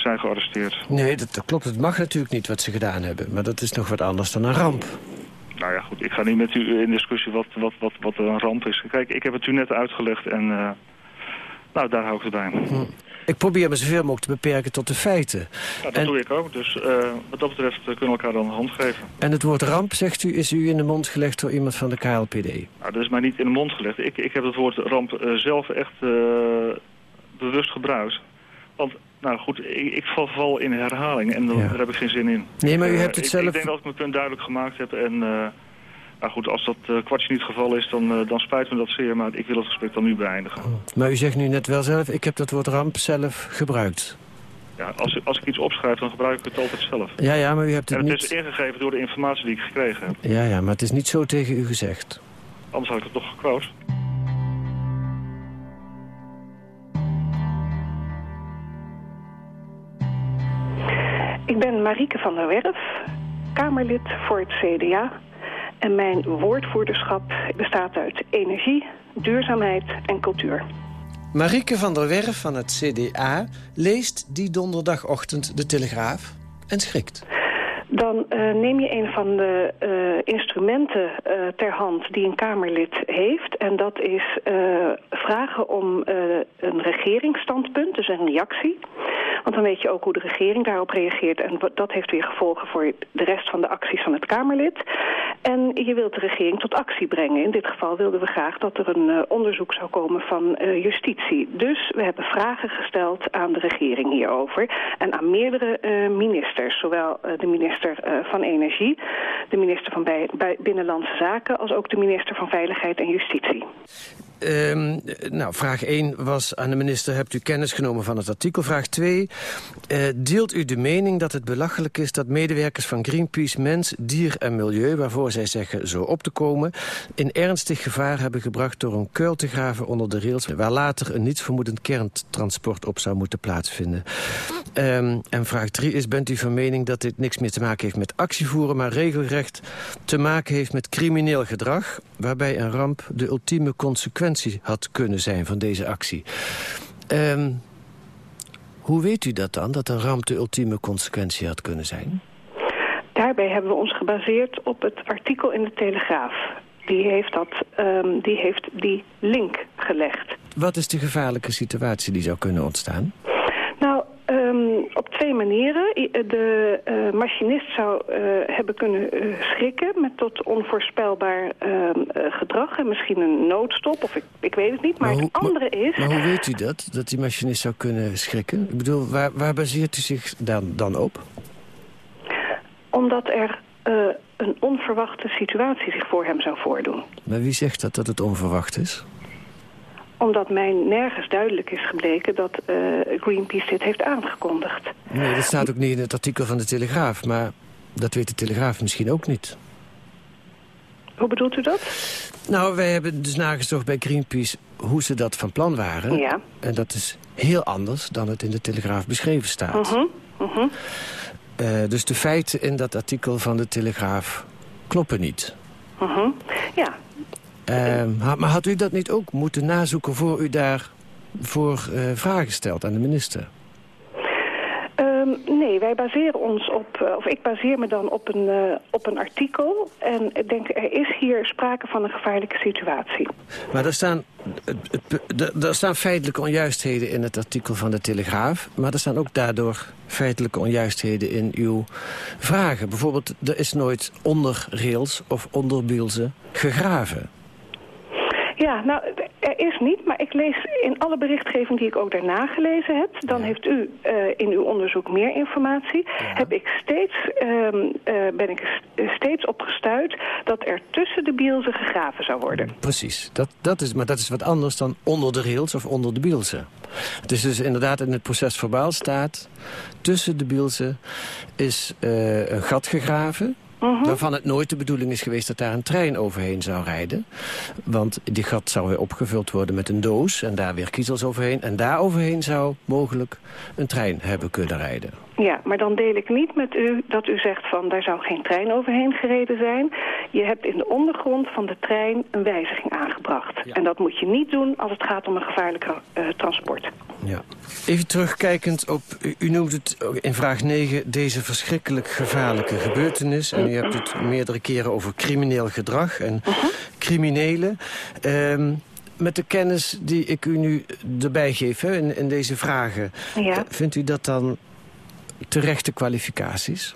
zijn gearresteerd. Nee, dat, dat, klopt. Het mag natuurlijk niet wat ze gedaan hebben. Maar dat is nog wat anders dan een ramp. Nou ja, goed. Ik ga niet met u in discussie wat, wat, wat, wat een ramp is. Kijk, ik heb het u net uitgelegd en uh, nou, daar hou ik het bij. Hm. Ik probeer me zoveel mogelijk te beperken tot de feiten. Ja, dat en... doe ik ook. Dus uh, wat dat betreft uh, kunnen we elkaar dan een hand geven. En het woord ramp, zegt u, is u in de mond gelegd door iemand van de KLPD? Nou, dat is mij niet in de mond gelegd. Ik, ik heb het woord ramp zelf echt bewust gebruikt. Want nou goed, ik, ik val, val in herhaling en ja. daar heb ik geen zin in. Nee, maar u hebt het ik, zelf... Ik denk dat ik mijn punt duidelijk gemaakt heb en... Uh, nou goed, als dat uh, kwartje niet het geval is, dan, uh, dan spijt me dat zeer. Maar ik wil het gesprek dan nu beëindigen. Oh. Maar u zegt nu net wel zelf, ik heb dat woord ramp zelf gebruikt. Ja, als, als ik iets opschrijf, dan gebruik ik het altijd zelf. Ja, ja, maar u hebt het en niet... het is ingegeven door de informatie die ik gekregen heb. Ja, ja, maar het is niet zo tegen u gezegd. Anders had ik het toch gequote. Ik ben Marieke van der Werf, Kamerlid voor het CDA. En mijn woordvoerderschap bestaat uit energie, duurzaamheid en cultuur. Marieke van der Werf van het CDA leest die donderdagochtend de Telegraaf en schrikt. Dan uh, neem je een van de uh, instrumenten uh, ter hand die een Kamerlid heeft. En dat is vragen om een regeringsstandpunt, dus een reactie. Want dan weet je ook hoe de regering daarop reageert. En dat heeft weer gevolgen voor de rest van de acties van het Kamerlid. En je wilt de regering tot actie brengen. In dit geval wilden we graag dat er een uh, onderzoek zou komen van uh, justitie. Dus we hebben vragen gesteld aan de regering hierover. En aan meerdere uh, ministers. Zowel de minister van Energie, de minister van Binnenlandse Zaken... als ook de minister van Veiligheid en Justitie. Um, nou, vraag 1 was aan de minister, hebt u kennis genomen van het artikel? Vraag 2, uh, deelt u de mening dat het belachelijk is dat medewerkers van Greenpeace mens, dier en milieu, waarvoor zij zeggen zo op te komen, in ernstig gevaar hebben gebracht door een kuil te graven onder de rails, waar later een nietsvermoedend kerntransport op zou moeten plaatsvinden? Um, en vraag 3 is, bent u van mening dat dit niks meer te maken heeft met actievoeren, maar regelrecht te maken heeft met crimineel gedrag, waarbij een ramp de ultieme consequentie had kunnen zijn van deze actie. Um, hoe weet u dat dan, dat een ramp de ultieme consequentie had kunnen zijn? Daarbij hebben we ons gebaseerd op het artikel in de Telegraaf. Die heeft, dat, um, die, heeft die link gelegd. Wat is de gevaarlijke situatie die zou kunnen ontstaan? Um, op twee manieren. De uh, machinist zou uh, hebben kunnen schrikken met tot onvoorspelbaar gedrag en misschien een noodstop, of ik, ik weet het niet. Maar, maar hoe, het andere maar, is... Maar hoe weet u dat, dat die machinist zou kunnen schrikken? Ik bedoel, waar, waar baseert u zich dan, dan op? Omdat er een onverwachte situatie zich voor hem zou voordoen. Maar wie zegt dat, dat het onverwacht is? Omdat mij nergens duidelijk is gebleken dat uh, Greenpeace dit heeft aangekondigd. Nee, dat staat ook niet in het artikel van de Telegraaf. Maar dat weet de Telegraaf misschien ook niet. Hoe bedoelt u dat? Nou, wij hebben dus nagezocht bij Greenpeace hoe ze dat van plan waren. Ja. En dat is heel anders dan het in de Telegraaf beschreven staat. Uh -huh. Uh -huh. Uh, dus de feiten in dat artikel van de Telegraaf kloppen niet. Uh -huh. Ja, uh, maar had u dat niet ook moeten nazoeken voor u daar voor uh, vragen stelt aan de minister? Um, nee, wij baseren ons op, uh, of ik baseer me dan op een, uh, op een artikel. En ik denk, er is hier sprake van een gevaarlijke situatie. Maar er staan, er staan feitelijke onjuistheden in het artikel van de Telegraaf. Maar er staan ook daardoor feitelijke onjuistheden in uw vragen. Bijvoorbeeld, er is nooit onder rails of onder bielsen gegraven. Ja, nou, er is niet, maar ik lees in alle berichtgeving die ik ook daarna gelezen heb... dan ja. heeft u uh, in uw onderzoek meer informatie. Ja. Heb ik steeds, um, uh, ben ik steeds opgestuurd dat er tussen de bielsen gegraven zou worden. Precies, dat, dat is, maar dat is wat anders dan onder de rails of onder de bielsen. Het is dus inderdaad in het proces verbaal staat... tussen de bielsen is uh, een gat gegraven... -huh. Waarvan het nooit de bedoeling is geweest dat daar een trein overheen zou rijden. Want die gat zou weer opgevuld worden met een doos en daar weer kiezels overheen. En daar overheen zou mogelijk een trein hebben kunnen rijden. Ja, maar dan deel ik niet met u dat u zegt van daar zou geen trein overheen gereden zijn. Je hebt in de ondergrond van de trein een wijziging aangebracht. Ja. En dat moet je niet doen als het gaat om een gevaarlijk uh, transport. Ja. Even terugkijkend op, u, u noemt het in vraag 9 deze verschrikkelijk gevaarlijke gebeurtenis. En u hebt het meerdere keren over crimineel gedrag en uh -huh. criminelen. Um, met de kennis die ik u nu erbij geef hè, in, in deze vragen... Ja. vindt u dat dan terechte kwalificaties?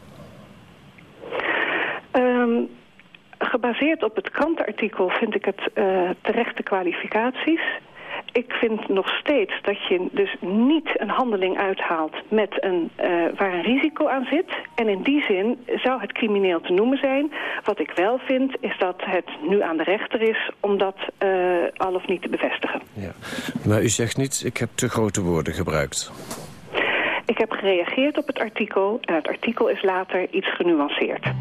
Um, gebaseerd op het krantenartikel vind ik het uh, terechte kwalificaties. Ik vind nog steeds dat je dus niet een handeling uithaalt met een, uh, waar een risico aan zit. En in die zin zou het crimineel te noemen zijn. Wat ik wel vind is dat het nu aan de rechter is om dat uh, al of niet te bevestigen. Ja. Maar u zegt niet, ik heb te grote woorden gebruikt. Ik heb gereageerd op het artikel en het artikel is later iets genuanceerd.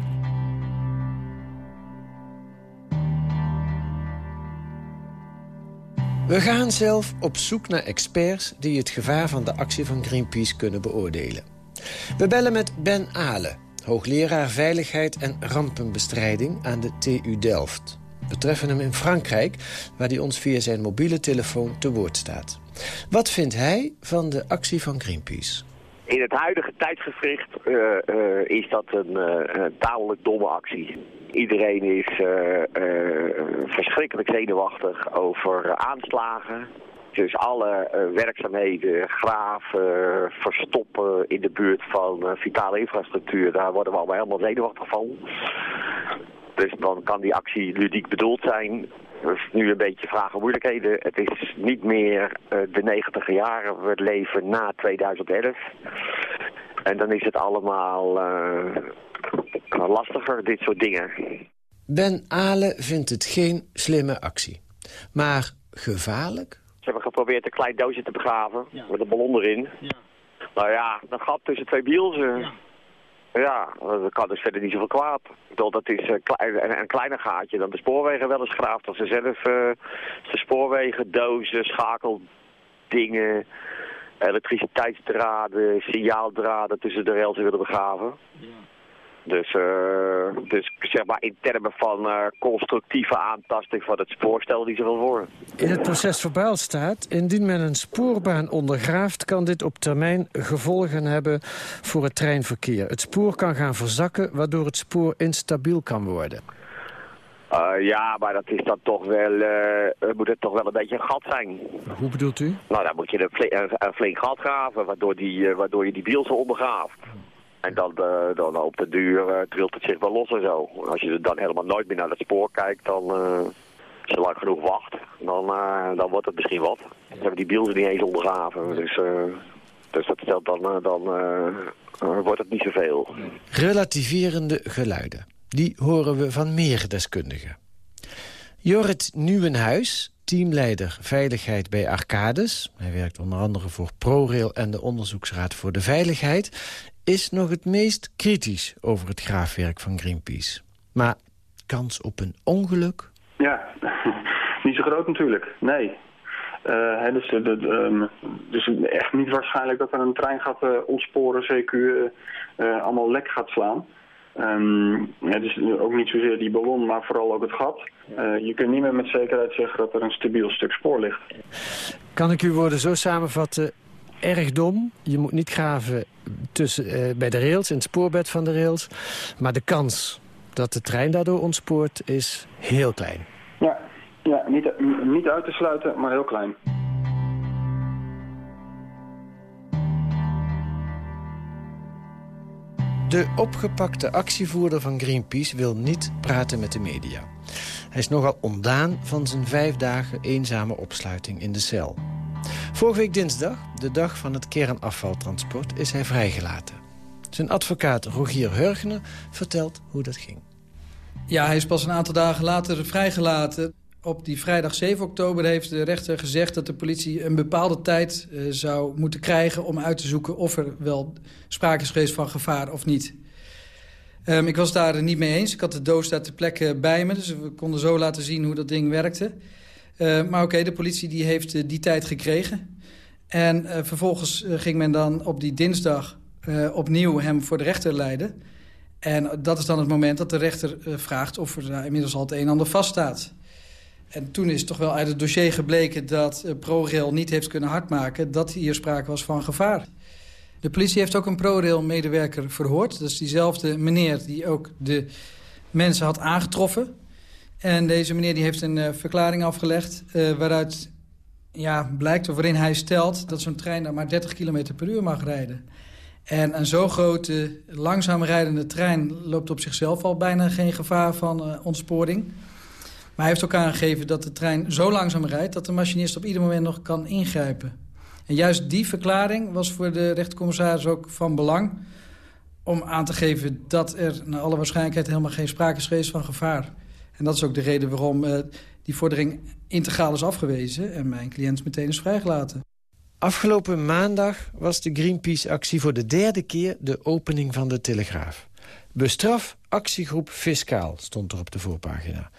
We gaan zelf op zoek naar experts die het gevaar van de actie van Greenpeace kunnen beoordelen. We bellen met Ben Ale, hoogleraar Veiligheid en Rampenbestrijding aan de TU Delft. We treffen hem in Frankrijk, waar hij ons via zijn mobiele telefoon te woord staat. Wat vindt hij van de actie van Greenpeace? In het huidige tijdsgevricht uh, uh, is dat een uh, tamelijk domme actie. Iedereen is verschrikkelijk zenuwachtig over aanslagen. Dus alle werkzaamheden, graven, verstoppen in de buurt van vitale infrastructuur, daar worden we allemaal helemaal zenuwachtig van. Dus dan kan die actie ludiek bedoeld zijn. Dat is nu een beetje vragen moeilijkheden. Het is niet meer uh, de negentiger jaren. We leven na 2011. En dan is het allemaal uh, lastiger, dit soort dingen. Ben Ale vindt het geen slimme actie. Maar gevaarlijk? Ze hebben geprobeerd een klein doosje te begraven. Ja. Met een ballon erin. Ja. Nou ja, dat gat tussen twee bielsen. Ja. Ja, dat kan dus verder niet zoveel kwaad. Dat is een, klein, een kleiner gaatje dan de spoorwegen wel eens graaft. Als ze zelf uh, de spoorwegen, dozen, schakeldingen, elektriciteitsdraden, signaaldraden tussen de rails willen begraven. Ja. Dus, uh, dus zeg maar in termen van uh, constructieve aantasting van het spoor stelt die zoveel voor. In het proces verbaal staat, indien men een spoorbaan ondergraaft... kan dit op termijn gevolgen hebben voor het treinverkeer. Het spoor kan gaan verzakken, waardoor het spoor instabiel kan worden. Uh, ja, maar dat is dan toch wel, moet het toch wel een beetje een gat zijn. Hoe bedoelt u? Nou, dan moet je een, flink, een flink gat graven, waardoor, die, waardoor je die bielsen ondergraaft. En dan, uh, dan op de duur uh, trilt het zich wel los en zo. Als je dan helemaal nooit meer naar het spoor kijkt, dan, uh, als je lang genoeg wacht, dan, dan wordt het misschien wat. Dan hebben die bielsen niet eens ondergraven. Dus, dus dat stelt dan, dan wordt het niet zoveel. Relativerende geluiden. Die horen we van meer deskundigen. Jorrit Nieuwenhuis, teamleider Veiligheid bij Arcades. Hij werkt onder andere voor ProRail en de Onderzoeksraad voor de Veiligheid is nog het meest kritisch over het graafwerk van Greenpeace. Maar kans op een ongeluk? Ja, niet zo groot natuurlijk, nee. Uh, dus, de, de, um, dus echt niet waarschijnlijk dat er een trein gaat uh, ontsporen, CQ uh, allemaal lek gaat slaan. Um, ja, dus ook niet zozeer die ballon, maar vooral ook het gat. je kunt niet meer met zekerheid zeggen dat er een stabiel stuk spoor ligt. Kan ik uw woorden zo samenvatten? Erg dom. Je moet niet graven tussen, uh, bij de rails, in het spoorbed van de rails. Maar de kans dat de trein daardoor ontspoort is heel klein. Ja, ja niet, niet uit te sluiten, maar heel klein. De opgepakte actievoerder van Greenpeace wil niet praten met de media. Hij is nogal ontdaan van zijn vijf dagen eenzame opsluiting in de cel. Vorige week dinsdag, de dag van het kernafvaltransport, is hij vrijgelaten. Zijn advocaat Rogier Hurgener vertelt hoe dat ging. Ja, hij is pas een aantal dagen later vrijgelaten. Op die vrijdag 7 oktober heeft de rechter gezegd dat de politie een bepaalde tijd uh, zou moeten krijgen... om uit te zoeken of er wel sprake is geweest van gevaar of niet. Um, ik was daar niet mee eens. Ik had de doos daar ter plekke bij me, dus we konden zo laten zien hoe dat ding werkte. Uh, maar oké, de politie die heeft uh, die tijd gekregen. En uh, vervolgens ging men dan op die dinsdag opnieuw hem voor de rechter leiden. En dat is dan het moment dat de rechter vraagt of er inmiddels al het een en ander vaststaat. En toen is toch wel uit het dossier gebleken dat ProRail niet heeft kunnen hardmaken... dat hier sprake was van gevaar. De politie heeft ook een ProRail-medewerker verhoord. Dat is diezelfde meneer die ook de mensen had aangetroffen. En deze meneer die heeft een uh, verklaring afgelegd... Uh, waaruit ja, blijkt of waarin hij stelt dat zo'n trein daar maar 30 km per uur mag rijden. En een zo grote, langzaam rijdende trein loopt op zichzelf al bijna geen gevaar van uh, ontsporing. Maar hij heeft ook aangegeven dat de trein zo langzaam rijdt... dat de machinist op ieder moment nog kan ingrijpen. En juist die verklaring was voor de rechtercommissaris ook van belang... om aan te geven dat er naar alle waarschijnlijkheid helemaal geen sprake is geweest van gevaar. En dat is ook de reden waarom uh, die vordering integraal is afgewezen... en mijn cliënt meteen is vrijgelaten. Afgelopen maandag was de Greenpeace-actie voor de derde keer de opening van de Telegraaf. Bestraf actiegroep Fiscaal, stond er op de voorpagina.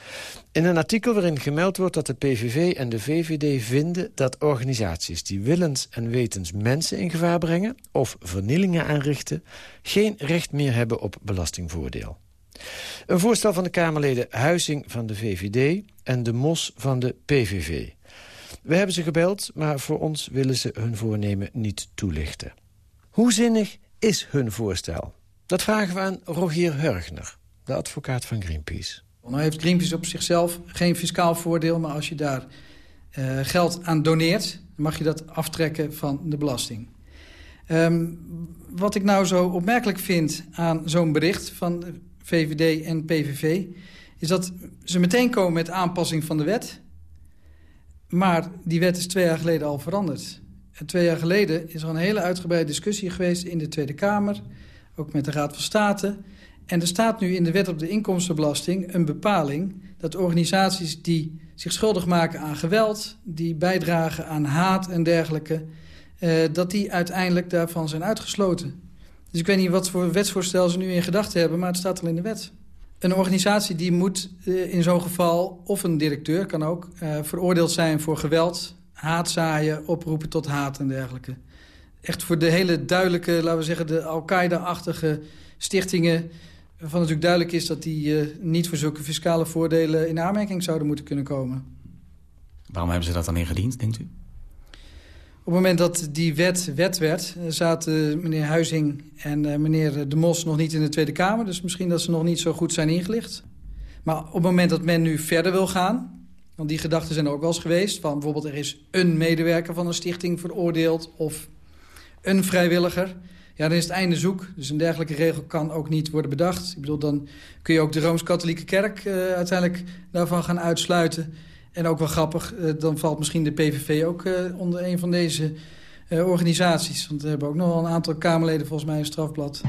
In een artikel waarin gemeld wordt dat de PVV en de VVD vinden... dat organisaties die willens en wetens mensen in gevaar brengen... of vernielingen aanrichten, geen recht meer hebben op belastingvoordeel. Een voorstel van de Kamerleden Huizing van de VVD en de Mos van de PVV. We hebben ze gebeld, maar voor ons willen ze hun voornemen niet toelichten. Hoe zinnig is hun voorstel? Dat vragen we aan Rogier Hurgner, de advocaat van Greenpeace. Nou heeft Greenpeace op zichzelf geen fiscaal voordeel... maar als je daar uh, geld aan doneert, mag je dat aftrekken van de belasting. Um, wat ik nou zo opmerkelijk vind aan zo'n bericht van VVD en PVV... is dat ze meteen komen met aanpassing van de wet... maar die wet is twee jaar geleden al veranderd. En twee jaar geleden is er een hele uitgebreide discussie geweest in de Tweede Kamer... ook met de Raad van State... En er staat nu in de wet op de inkomstenbelasting een bepaling... dat organisaties die zich schuldig maken aan geweld... die bijdragen aan haat en dergelijke... Eh, dat die uiteindelijk daarvan zijn uitgesloten. Dus ik weet niet wat voor wetsvoorstel ze nu in gedachten hebben... maar het staat al in de wet. Een organisatie die moet uh, in zo'n geval, of een directeur kan ook... Uh, veroordeeld zijn voor geweld, haatzaaien, oproepen tot haat en dergelijke. Echt voor de hele duidelijke, laten we zeggen... de Al-Qaeda-achtige stichtingen waarvan natuurlijk duidelijk is dat die uh, niet voor zulke fiscale voordelen in aanmerking zouden moeten kunnen komen. Waarom hebben ze dat dan ingediend, denkt u? Op het moment dat die wet wet werd, zaten meneer Huizing en uh, meneer De Mos nog niet in de Tweede Kamer. Dus misschien dat ze nog niet zo goed zijn ingelicht. Maar op het moment dat men nu verder wil gaan, want die gedachten zijn er ook wel eens geweest... van bijvoorbeeld er is een medewerker van een stichting veroordeeld of een vrijwilliger... Ja, dan is het einde zoek. Dus een dergelijke regel kan ook niet worden bedacht. Ik bedoel, dan kun je ook de Rooms-Katholieke Kerk uh, uiteindelijk daarvan gaan uitsluiten. En ook wel grappig, uh, dan valt misschien de PVV ook uh, onder een van deze organisaties. Want we hebben ook nog wel een aantal Kamerleden volgens mij een strafblad.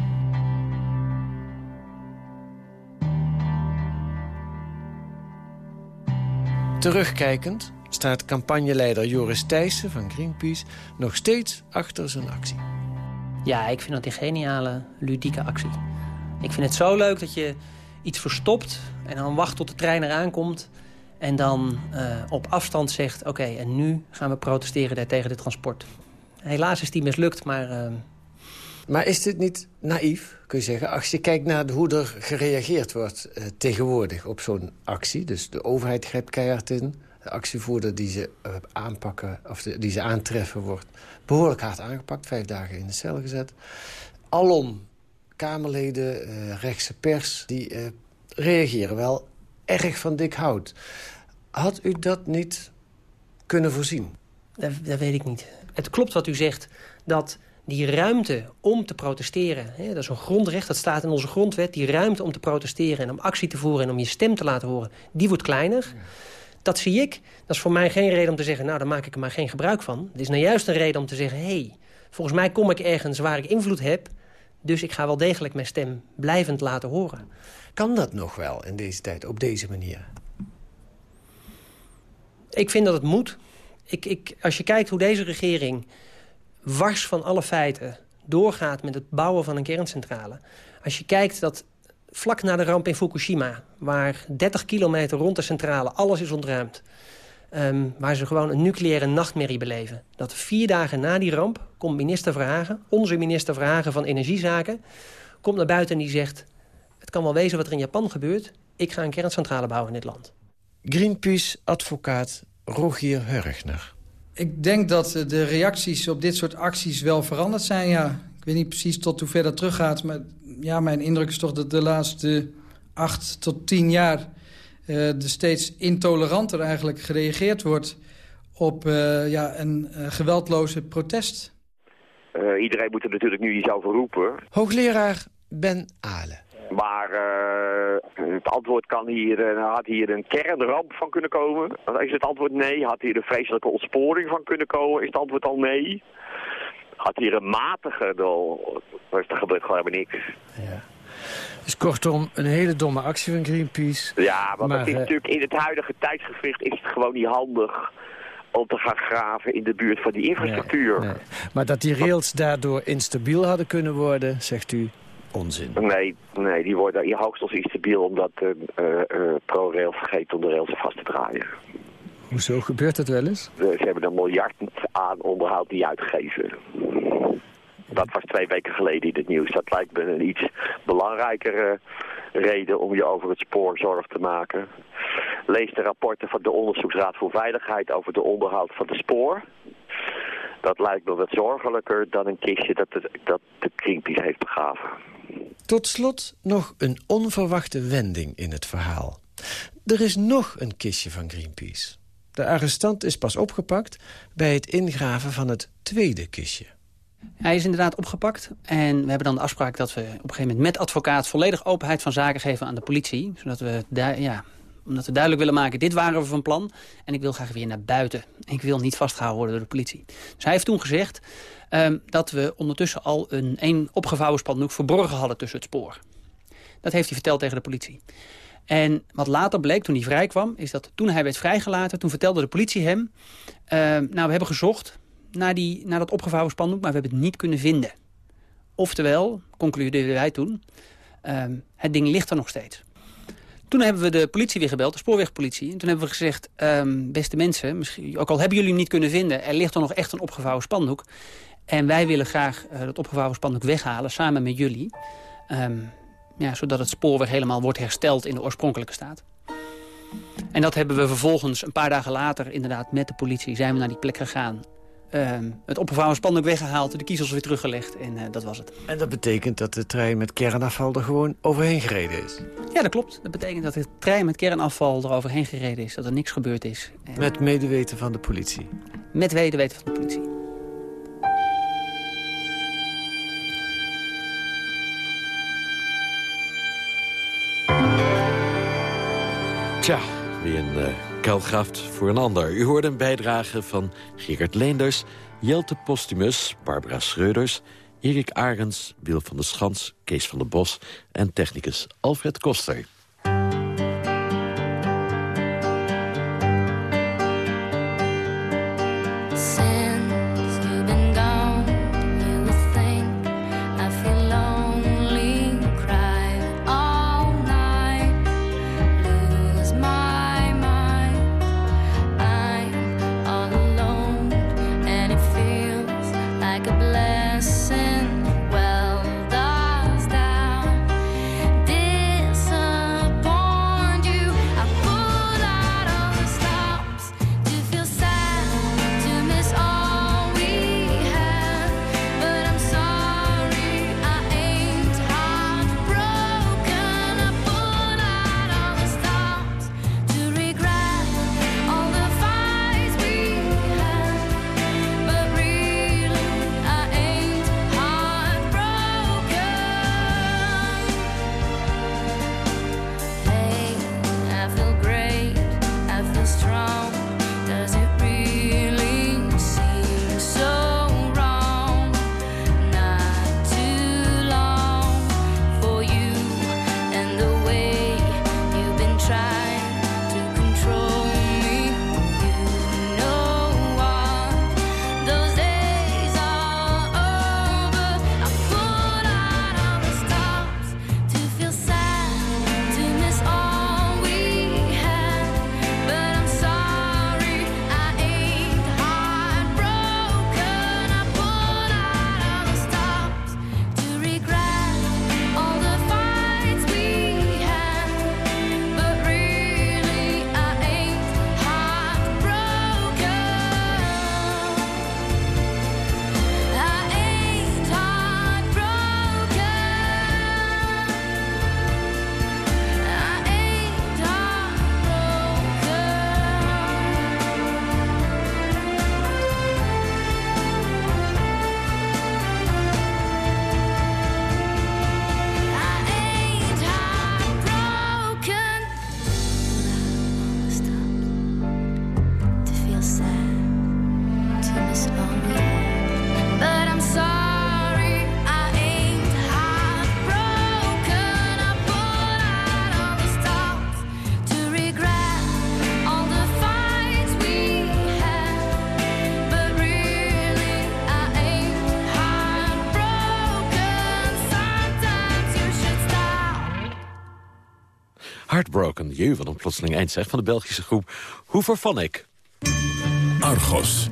Terugkijkend staat campagneleider Joris Thijssen van Greenpeace nog steeds achter zijn actie. Ja, ik vind dat een geniale, ludieke actie. Ik vind het zo leuk dat je iets verstopt en dan wacht tot de trein eraan komt... en dan uh, op afstand zegt, oké, en nu gaan we protesteren tegen dit transport. Helaas is die mislukt, maar... Uh... Maar is dit niet naïef, kun je zeggen? Als je kijkt naar hoe er gereageerd wordt uh, tegenwoordig op zo'n actie... dus de overheid grijpt keihard in... de actievoerder die ze aanpakken, of die ze aantreffen wordt behoorlijk hard aangepakt. Vijf dagen in de cel gezet. Alom Kamerleden, rechtse pers, die reageren wel erg van dik hout. Had u dat niet kunnen voorzien? Dat, dat, weet ik niet. Het klopt wat u zegt, dat die ruimte om te protesteren... Hè, dat is een grondrecht, dat staat in onze grondwet... die ruimte om te protesteren en om actie te voeren... en om je stem te laten horen, die wordt kleiner... Ja. Dat zie ik. Dat is voor mij geen reden om te zeggen, nou, daar maak ik er maar geen gebruik van. Het is nou juist een reden om te zeggen, hé, hey, volgens mij kom ik ergens waar ik invloed heb... dus ik ga wel degelijk mijn stem blijvend laten horen. Kan dat nog wel in deze tijd, op deze manier? Ik vind dat het moet. Ik, ik, als je kijkt hoe deze regering wars van alle feiten doorgaat met het bouwen van een kerncentrale... als je kijkt dat vlak na de ramp in Fukushima... waar 30 kilometer rond de centrale alles is ontruimd... Um, waar ze gewoon een nucleaire nachtmerrie beleven. Dat vier dagen na die ramp komt minister Verhagen... onze minister Verhagen van Energiezaken... komt naar buiten en die zegt... het kan wel wezen wat er in Japan gebeurt... ik ga een kerncentrale bouwen in dit land. Greenpeace-advocaat Rogier Hurgner. Ik denk dat de reacties op dit soort acties wel veranderd zijn, ja. Ik weet niet precies tot hoe ver dat teruggaat... maar ja, mijn indruk is toch dat de laatste acht tot tien jaar... Uh, er steeds intoleranter eigenlijk gereageerd wordt op uh, ja, een uh, geweldloze protest. iedereen moet er natuurlijk nu over roepen. Hoogleraar Ben Ale. Maar het antwoord kan hier, had hier een kernramp van kunnen komen? Is het antwoord nee? Had hier een vreselijke ontsporing van kunnen komen? Is het antwoord al nee? had hier een matige dol. Er gebeurt gewoon helemaal niks. Ja. Dus kortom, een hele domme actie van Greenpeace. Ja, want maar, het is uh, natuurlijk in het huidige tijdsgewicht is het gewoon niet handig om te gaan graven in de buurt van die infrastructuur. Nee, nee. Maar dat die rails daardoor instabiel hadden kunnen worden, zegt u, onzin. Nee, nee die worden hier hoogstens instabiel omdat uh, uh, ProRail vergeet om de rails vast te draaien. Hoezo gebeurt dat wel eens? Ze hebben een miljard aan onderhoud die uitgeven. Dat was twee weken geleden in het nieuws. Dat lijkt me een iets belangrijkere reden om je over het spoor zorg te maken. Lees de rapporten van de Onderzoeksraad voor Veiligheid over de onderhoud van de spoor. Dat lijkt me wat zorgelijker dan een kistje dat de, dat de Greenpeace heeft begraven. Tot slot nog een onverwachte wending in het verhaal. Er is nog een kistje van Greenpeace. De arrestant is pas opgepakt bij het ingraven van het tweede kistje. Hij is inderdaad opgepakt. En we hebben dan de afspraak dat we op een gegeven moment met advocaat... volledig openheid van zaken geven aan de politie. Zodat we, ja, omdat we duidelijk willen maken, dit waren we van plan. En ik wil graag weer naar buiten. Ik wil niet vastgehouden worden door de politie. Dus hij heeft toen gezegd um, dat we ondertussen al een één opgevouwen spandoek verborgen hadden tussen het spoor. Dat heeft hij verteld tegen de politie. En wat later bleek, toen hij vrijkwam, is dat toen hij werd vrijgelaten... toen vertelde de politie hem... Uh, nou, we hebben gezocht naar, die, naar dat opgevouwen spandoek, maar we hebben het niet kunnen vinden. Oftewel, concludeerden wij toen, uh, het ding ligt er nog steeds. Toen hebben we de politie weer gebeld, de spoorwegpolitie. En toen hebben we gezegd, um, beste mensen, misschien, ook al hebben jullie hem niet kunnen vinden... er ligt er nog echt een opgevouwen spandoek. En wij willen graag uh, dat opgevouwen spandoek weghalen, samen met jullie. Um, ja, zodat het spoorweg helemaal wordt hersteld in de oorspronkelijke staat. En dat hebben we vervolgens een paar dagen later inderdaad met de politie... zijn we naar die plek gegaan. Uh, het opgevouwen spandoek weggehaald, de kiezels weer teruggelegd en uh, dat was het. En dat betekent dat de trein met kernafval er gewoon overheen gereden is? Ja, dat klopt. Dat betekent dat de trein met kernafval er overheen gereden is, dat er niks gebeurd is. En... Met medeweten van de politie? Met medeweten van de politie. Tja, wie een uh, kuil graaft voor een ander. U hoorde een bijdrage van Gerard Leenders, Jelte Postumus, Barbara Schreuders... Erik Arends, Wil van der Schans, Kees van der Bos... en technicus Alfred Koster. Heartbroken. Jee, wat een plotseling eind zeg van de Belgische groep Hoever van ik. Argos.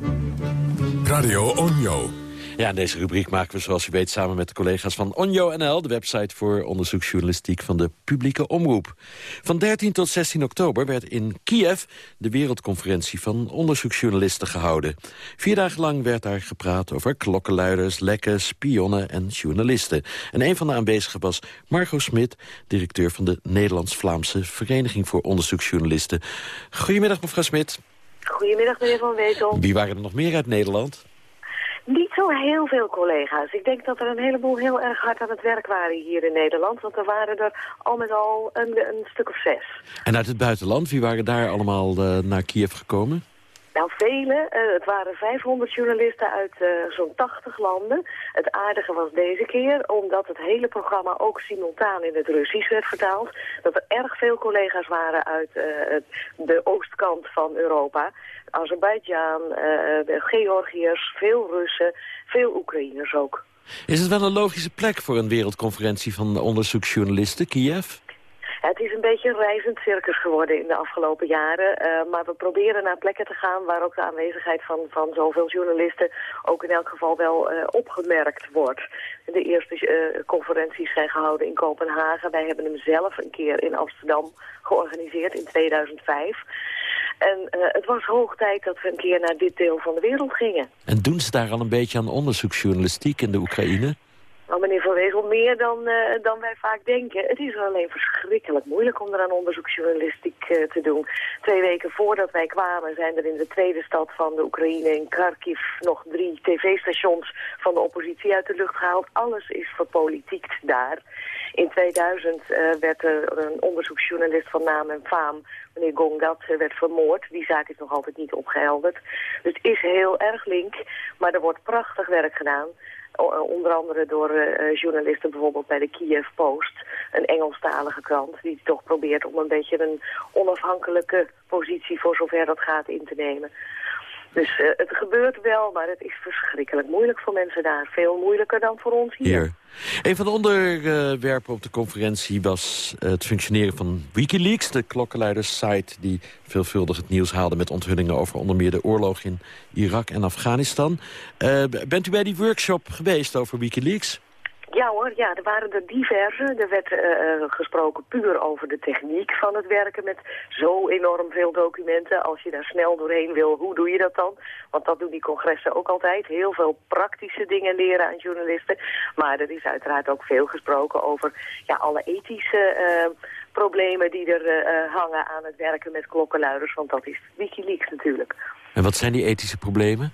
Radio Onjo. Ja, in deze rubriek maken we zoals u weet samen met de collega's van Onjo NL... de website voor onderzoeksjournalistiek van de publieke omroep. Van 13 tot 16 oktober werd in Kiev de wereldconferentie van onderzoeksjournalisten gehouden. Vier dagen lang werd daar gepraat over klokkenluiders, lekken, spionnen en journalisten. En een van de aanwezigen was Margot Smit, directeur van de Nederlands-Vlaamse Vereniging voor Onderzoeksjournalisten. Goedemiddag mevrouw Smit. Goedemiddag meneer Van Wezel. Wie waren er nog meer uit Nederland? Niet zo heel veel collega's. Ik denk dat er een heleboel heel erg hard aan het werk waren hier in Nederland. Want er waren er al met al een, een stuk of zes. En uit het buitenland, wie waren daar allemaal uh, naar Kiev gekomen? Nou, vele. Uh, het waren 500 journalisten uit uh, zo'n 80 landen. Het aardige was deze keer, omdat het hele programma ook simultaan in het Russisch werd vertaald, dat er erg veel collega's waren uit uh, de oostkant van Europa. Azerbeidzjan, Georgiërs, veel Russen, veel Oekraïners ook. Is het wel een logische plek voor een wereldconferentie van onderzoeksjournalisten, Kiev? Het is een beetje een reizend circus geworden in de afgelopen jaren. Uh, maar we proberen naar plekken te gaan waar ook de aanwezigheid van, van zoveel journalisten ook in elk geval wel uh, opgemerkt wordt. De eerste uh, conferenties zijn gehouden in Kopenhagen. Wij hebben hem zelf een keer in Amsterdam georganiseerd in 2005. En het was hoog tijd dat we een keer naar dit deel van de wereld gingen. En doen ze daar al een beetje aan onderzoeksjournalistiek in de Oekraïne? Meneer Van Wezel, meer dan, uh, dan wij vaak denken. Het is alleen verschrikkelijk moeilijk om er aan onderzoeksjournalistiek uh, te doen. Twee weken voordat wij kwamen zijn er in de tweede stad van de Oekraïne, in Kharkiv, nog drie tv-stations van de oppositie uit de lucht gehaald. Alles is verpolitiekt daar. In 2000 uh, werd er een onderzoeksjournalist van naam en faam, meneer Gongat, werd vermoord. Die zaak is nog altijd niet opgehelderd. Dus het is heel erg link, maar er wordt prachtig werk gedaan. Onder andere door uh, journalisten bijvoorbeeld bij de Kiev Post, een Engelstalige krant, die toch probeert om een beetje een onafhankelijke positie voor zover dat gaat in te nemen. Dus uh, het gebeurt wel, maar het is verschrikkelijk moeilijk voor mensen daar. Veel moeilijker dan voor ons hier. hier. Een van de onderwerpen op de conferentie was het functioneren van Wikileaks, de klokkenluiders-site die veelvuldig het nieuws haalde met onthullingen over onder meer de oorlog in Irak en Afghanistan. Uh, bent u bij die workshop geweest over Wikileaks? Ja hoor, ja, er waren er diverse. Er werd uh, gesproken puur over de techniek van het werken met zo enorm veel documenten. Als je daar snel doorheen wil, hoe doe je dat dan? Want dat doen die congressen ook altijd. Heel veel praktische dingen leren aan journalisten. Maar er is uiteraard ook veel gesproken over ja, alle ethische uh, problemen die er hangen aan het werken met klokkenluiders. Want dat is Wikileaks natuurlijk. En wat zijn die ethische problemen?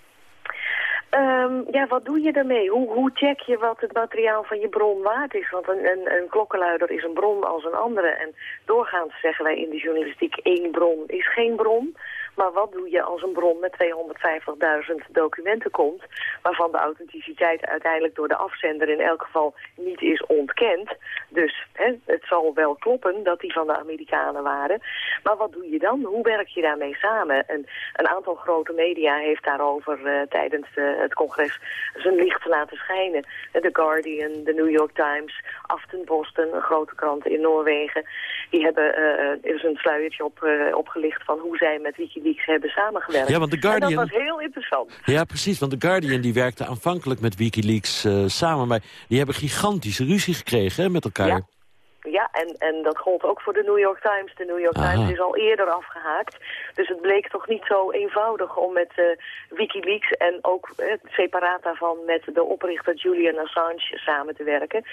Um, ja, wat doe je daarmee? Hoe, hoe check je wat het materiaal van je bron waard is? Want een, een, een klokkenluider is een bron als een andere. En doorgaans zeggen wij in de journalistiek, één bron is geen bron. Maar wat doe je als een bron met 250.000 documenten komt... waarvan de authenticiteit uiteindelijk door de afzender in elk geval niet is ontkend. Dus hè, het zal wel kloppen dat die van de Amerikanen waren. Maar wat doe je dan? Hoe werk je daarmee samen? En een aantal grote media heeft daarover uh, tijdens het congres zijn licht laten schijnen. The Guardian, The New York Times, Aftenposten, een grote krant in Noorwegen. Die hebben uh, er een sluiertje op, opgelicht van hoe zij met Wikileaks hebben samengewerkt. Ja, want The Guardian... En dat was heel interessant. Ja, precies, want The Guardian die werkte aanvankelijk met Wikileaks uh, samen. Maar die hebben gigantische ruzie gekregen hè, met elkaar. Ja. Ja, en, en dat gold ook voor de New York Times. De New York Aha. Times is al eerder afgehaakt. Dus het bleek toch niet zo eenvoudig om met uh, Wikileaks en ook uh, separaat daarvan met de oprichter Julian Assange samen te werken.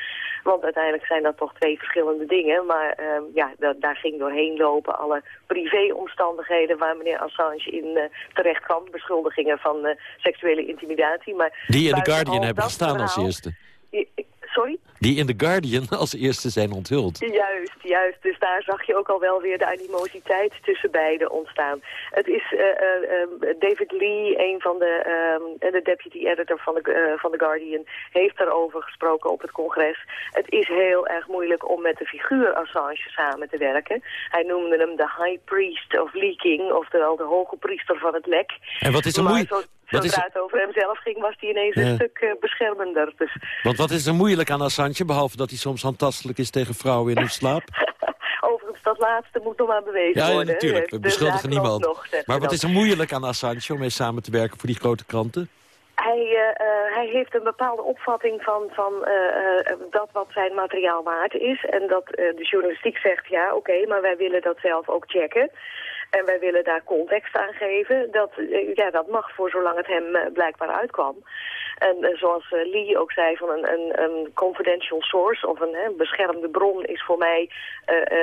Want uiteindelijk zijn dat toch twee verschillende dingen. Maar uh, ja, da daar ging doorheen lopen alle privéomstandigheden waar meneer Assange in uh, terecht kwam. Beschuldigingen van seksuele intimidatie. Maar Die in The Guardian hebben gestaan verhaal, als eerste. Sorry? Die in The Guardian als eerste zijn onthuld. Juist, juist. Dus daar zag je ook al wel weer de animositeit tussen beiden ontstaan. Het is uh, uh, David Lee, een van de, uh, de deputy editor van de, van The Guardian, heeft daarover gesproken op het congres. Het is heel erg moeilijk om met de figuur Assange samen te werken. Hij noemde hem de high priest of leaking, oftewel de hoge priester van het lek. En wat is er moeilijk? Zodra is... het over hem zelf ging, was hij ineens een stuk uh, beschermender. Dus... Want wat is er moeilijk aan Assange, behalve dat hij soms handtastelijk is tegen vrouwen in hun slaap? Overigens Dat laatste moet nog maar bewezen Ja, ja, worden. natuurlijk. We beschuldigen niemand. nog, maar wat is er moeilijk aan Assange om mee samen te werken voor die grote kranten? Hij, eh, eh, hij heeft een bepaalde opvatting van, van eh, eh, dat wat zijn materiaal waard is. En dat eh, de journalistiek zegt, ja oké, maar wij willen dat zelf ook checken. En wij willen daar context aan geven. Dat, eh, ja, dat mag voor zolang het hem eh, blijkbaar uitkwam. En eh, zoals Lee ook zei, van een, een, een confidential source of een hè, beschermde bron is voor mij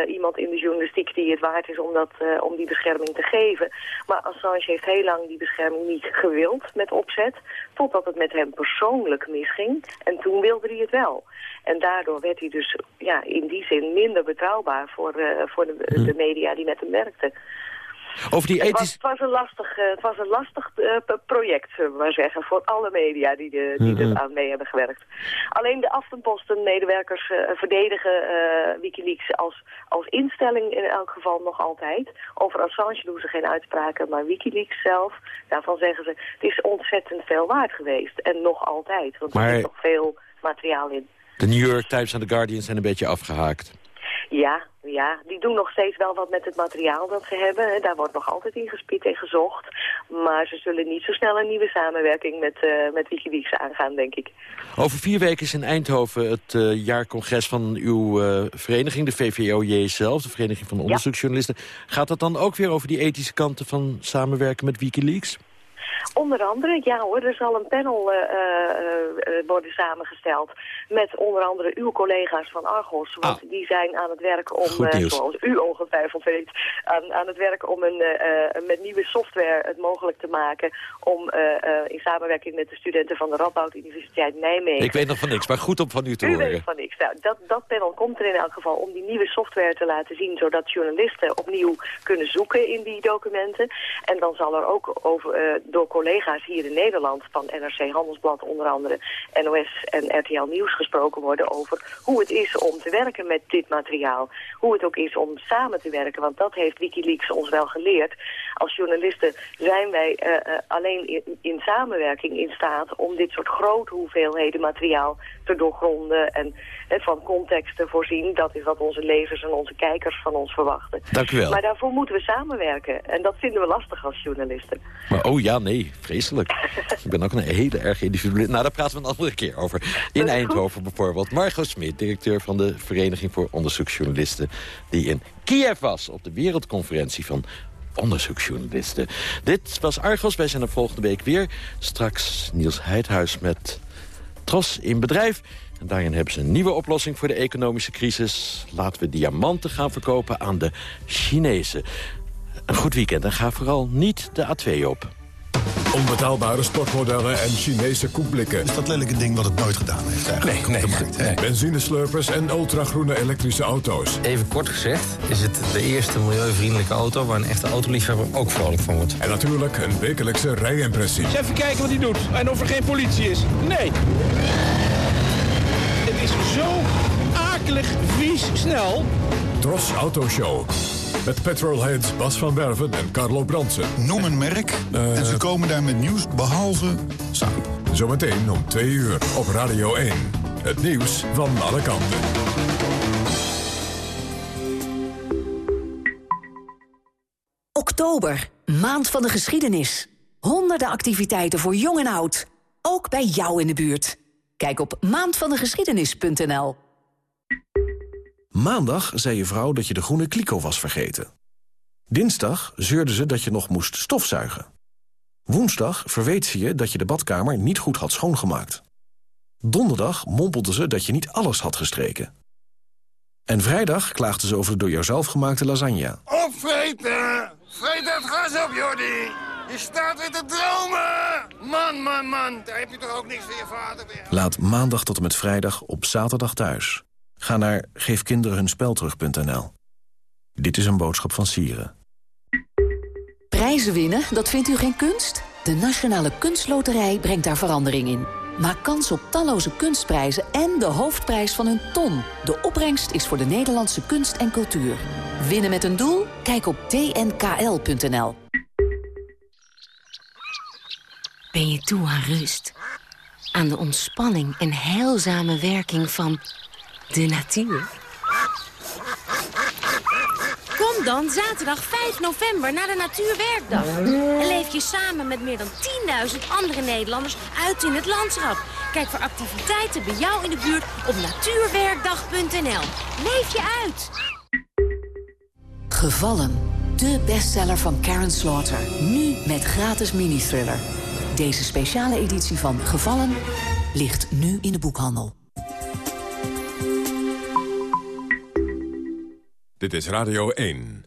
iemand in de journalistiek die het waard is om, dat, om die bescherming te geven. Maar Assange heeft heel lang die bescherming niet gewild met opzet, totdat het met hem persoonlijk misging. En toen wilde hij het wel. En daardoor werd hij dus ja, in die zin minder betrouwbaar voor, voor de, de media die met hem werkten. Over die Het was, ethisch... het was een lastig, eh, het was een lastig eh, project, zullen we maar zeggen, voor alle media die, de, die Mhm. er aan mee hebben gewerkt. Alleen de Aftenposten-medewerkers eh, verdedigen Wikileaks als, als instelling in elk geval nog altijd. Over Assange doen ze geen uitspraken, maar Wikileaks zelf, daarvan zeggen ze, het is ontzettend veel waard geweest. En nog altijd, want er zit nog veel materiaal in. De New York Times en The Guardian zijn een beetje afgehaakt. Ja, ja, die doen nog steeds wel wat met het materiaal dat ze hebben. Daar wordt nog altijd in gespied en gezocht. Maar ze zullen niet zo snel een nieuwe samenwerking met, eh, met Wikileaks aangaan, denk ik. Over vier weken is in Eindhoven het eh, jaarcongres van uw eh, vereniging, de VVOJ zelf, de Vereniging van Onderzoeksjournalisten. Gaat dat dan ook weer over die ethische kanten van samenwerken met Wikileaks? Onder andere, ja hoor, er zal een panel worden samengesteld met onder andere uw collega's van Argos. Want die zijn aan het werk om, nieuws. zoals u ongetwijfeld weet, aan, aan het werk om een, eh, eh, met nieuwe software het mogelijk te maken om in samenwerking met de studenten van de Radboud Universiteit Nijmegen Ik weet nog van niks, maar goed om van u te U horen. weet van niks. Nou, dat, dat panel komt er in elk geval om die nieuwe software te laten zien... zodat journalisten opnieuw kunnen zoeken in die documenten. En dan zal er ook over, door collega's hier in Nederland... van NRC Handelsblad onder andere, NOS en RTL Nieuws gesproken worden... over hoe het is om te werken met dit materiaal. Hoe het ook is om samen te werken, want dat heeft Wikileaks ons wel geleerd. Als journalisten zijn wij eh, eh, alleen in, in samenwerking in staat... om dit soort grote hoeveelheden materiaal te doorgronden en van context te voorzien. Dat is wat onze lezers en onze kijkers van ons verwachten. Dank u wel. Maar daarvoor moeten we samenwerken. En dat vinden we lastig als journalisten. Maar oh ja, nee, vreselijk. Ik ben ook een hele erg individueel. Nou, daar praten we een andere keer over. In Eindhoven bijvoorbeeld. Margot Smit, directeur van de Vereniging voor Onderzoeksjournalisten... die in Kiev was op de wereldconferentie van onderzoeksjournalisten. Dit was Argos, wij zijn er volgende week weer. Straks Niels Heidhuis met Tros in bedrijf. En daarin hebben ze een nieuwe oplossing voor de economische crisis. Laten we diamanten gaan verkopen aan de Chinezen. Een goed weekend en ga vooral niet de A2 op. Onbetaalbare sportmodellen en Chinese koekblikken. Is dat lelijke ding wat het nooit gedaan heeft eigenlijk? Nee, nee, Benzineslurpers en ultragroene elektrische auto's. Even kort gezegd is het de eerste milieuvriendelijke auto... waar een echte autoliefhebber ook vrolijk van wordt. En natuurlijk een wekelijkse rijimpressie. Even kijken wat hij doet en of er geen politie is. Nee. Het is zo akelig vies snel. Tros Autoshow. Met petrolheads Bas van Werven en Carlo Bransen. Noem een merk en ze komen daar met nieuws behalve samen. Zometeen om twee uur op Radio 1. Het nieuws van alle kanten. Oktober, maand van de geschiedenis. Honderden activiteiten voor jong en oud. Ook bij jou in de buurt. Kijk op maandvandegeschiedenis.nl. Maandag zei je vrouw dat je de groene kliko was vergeten. Dinsdag zeurde ze dat je nog moest stofzuigen. Woensdag verweet ze je dat je de badkamer niet goed had schoongemaakt. Donderdag mompelde ze dat je niet alles had gestreken. En vrijdag klaagde ze over de door jouzelf gemaakte lasagne. Opvreten! Vreet dat gas op, Jordi! Je staat weer te dromen! Man, man, man, daar heb je toch ook niks van je vader weer. Laat maandag tot en met vrijdag op zaterdag thuis. Ga naar geefkinderenhunspelterug.nl. Dit is een boodschap van Sieren. Prijzen winnen, dat vindt u geen kunst? De Nationale Kunstloterij brengt daar verandering in. Maak kans op talloze kunstprijzen en de hoofdprijs van een ton. De opbrengst is voor de Nederlandse kunst en cultuur. Winnen met een doel? Kijk op tnkl.nl. Ben je toe aan rust? Aan de ontspanning en heilzame werking van de natuur? Kom dan zaterdag 5 november naar de Natuurwerkdag. En leef je samen met meer dan 10.000 andere Nederlanders uit in het landschap. Kijk voor activiteiten bij jou in de buurt op natuurwerkdag.nl. Leef je uit! Gevallen. De bestseller van Karen Slaughter. Nu met gratis mini-thriller. Deze speciale editie van Gevallen ligt nu in de boekhandel. Dit is Radio 1.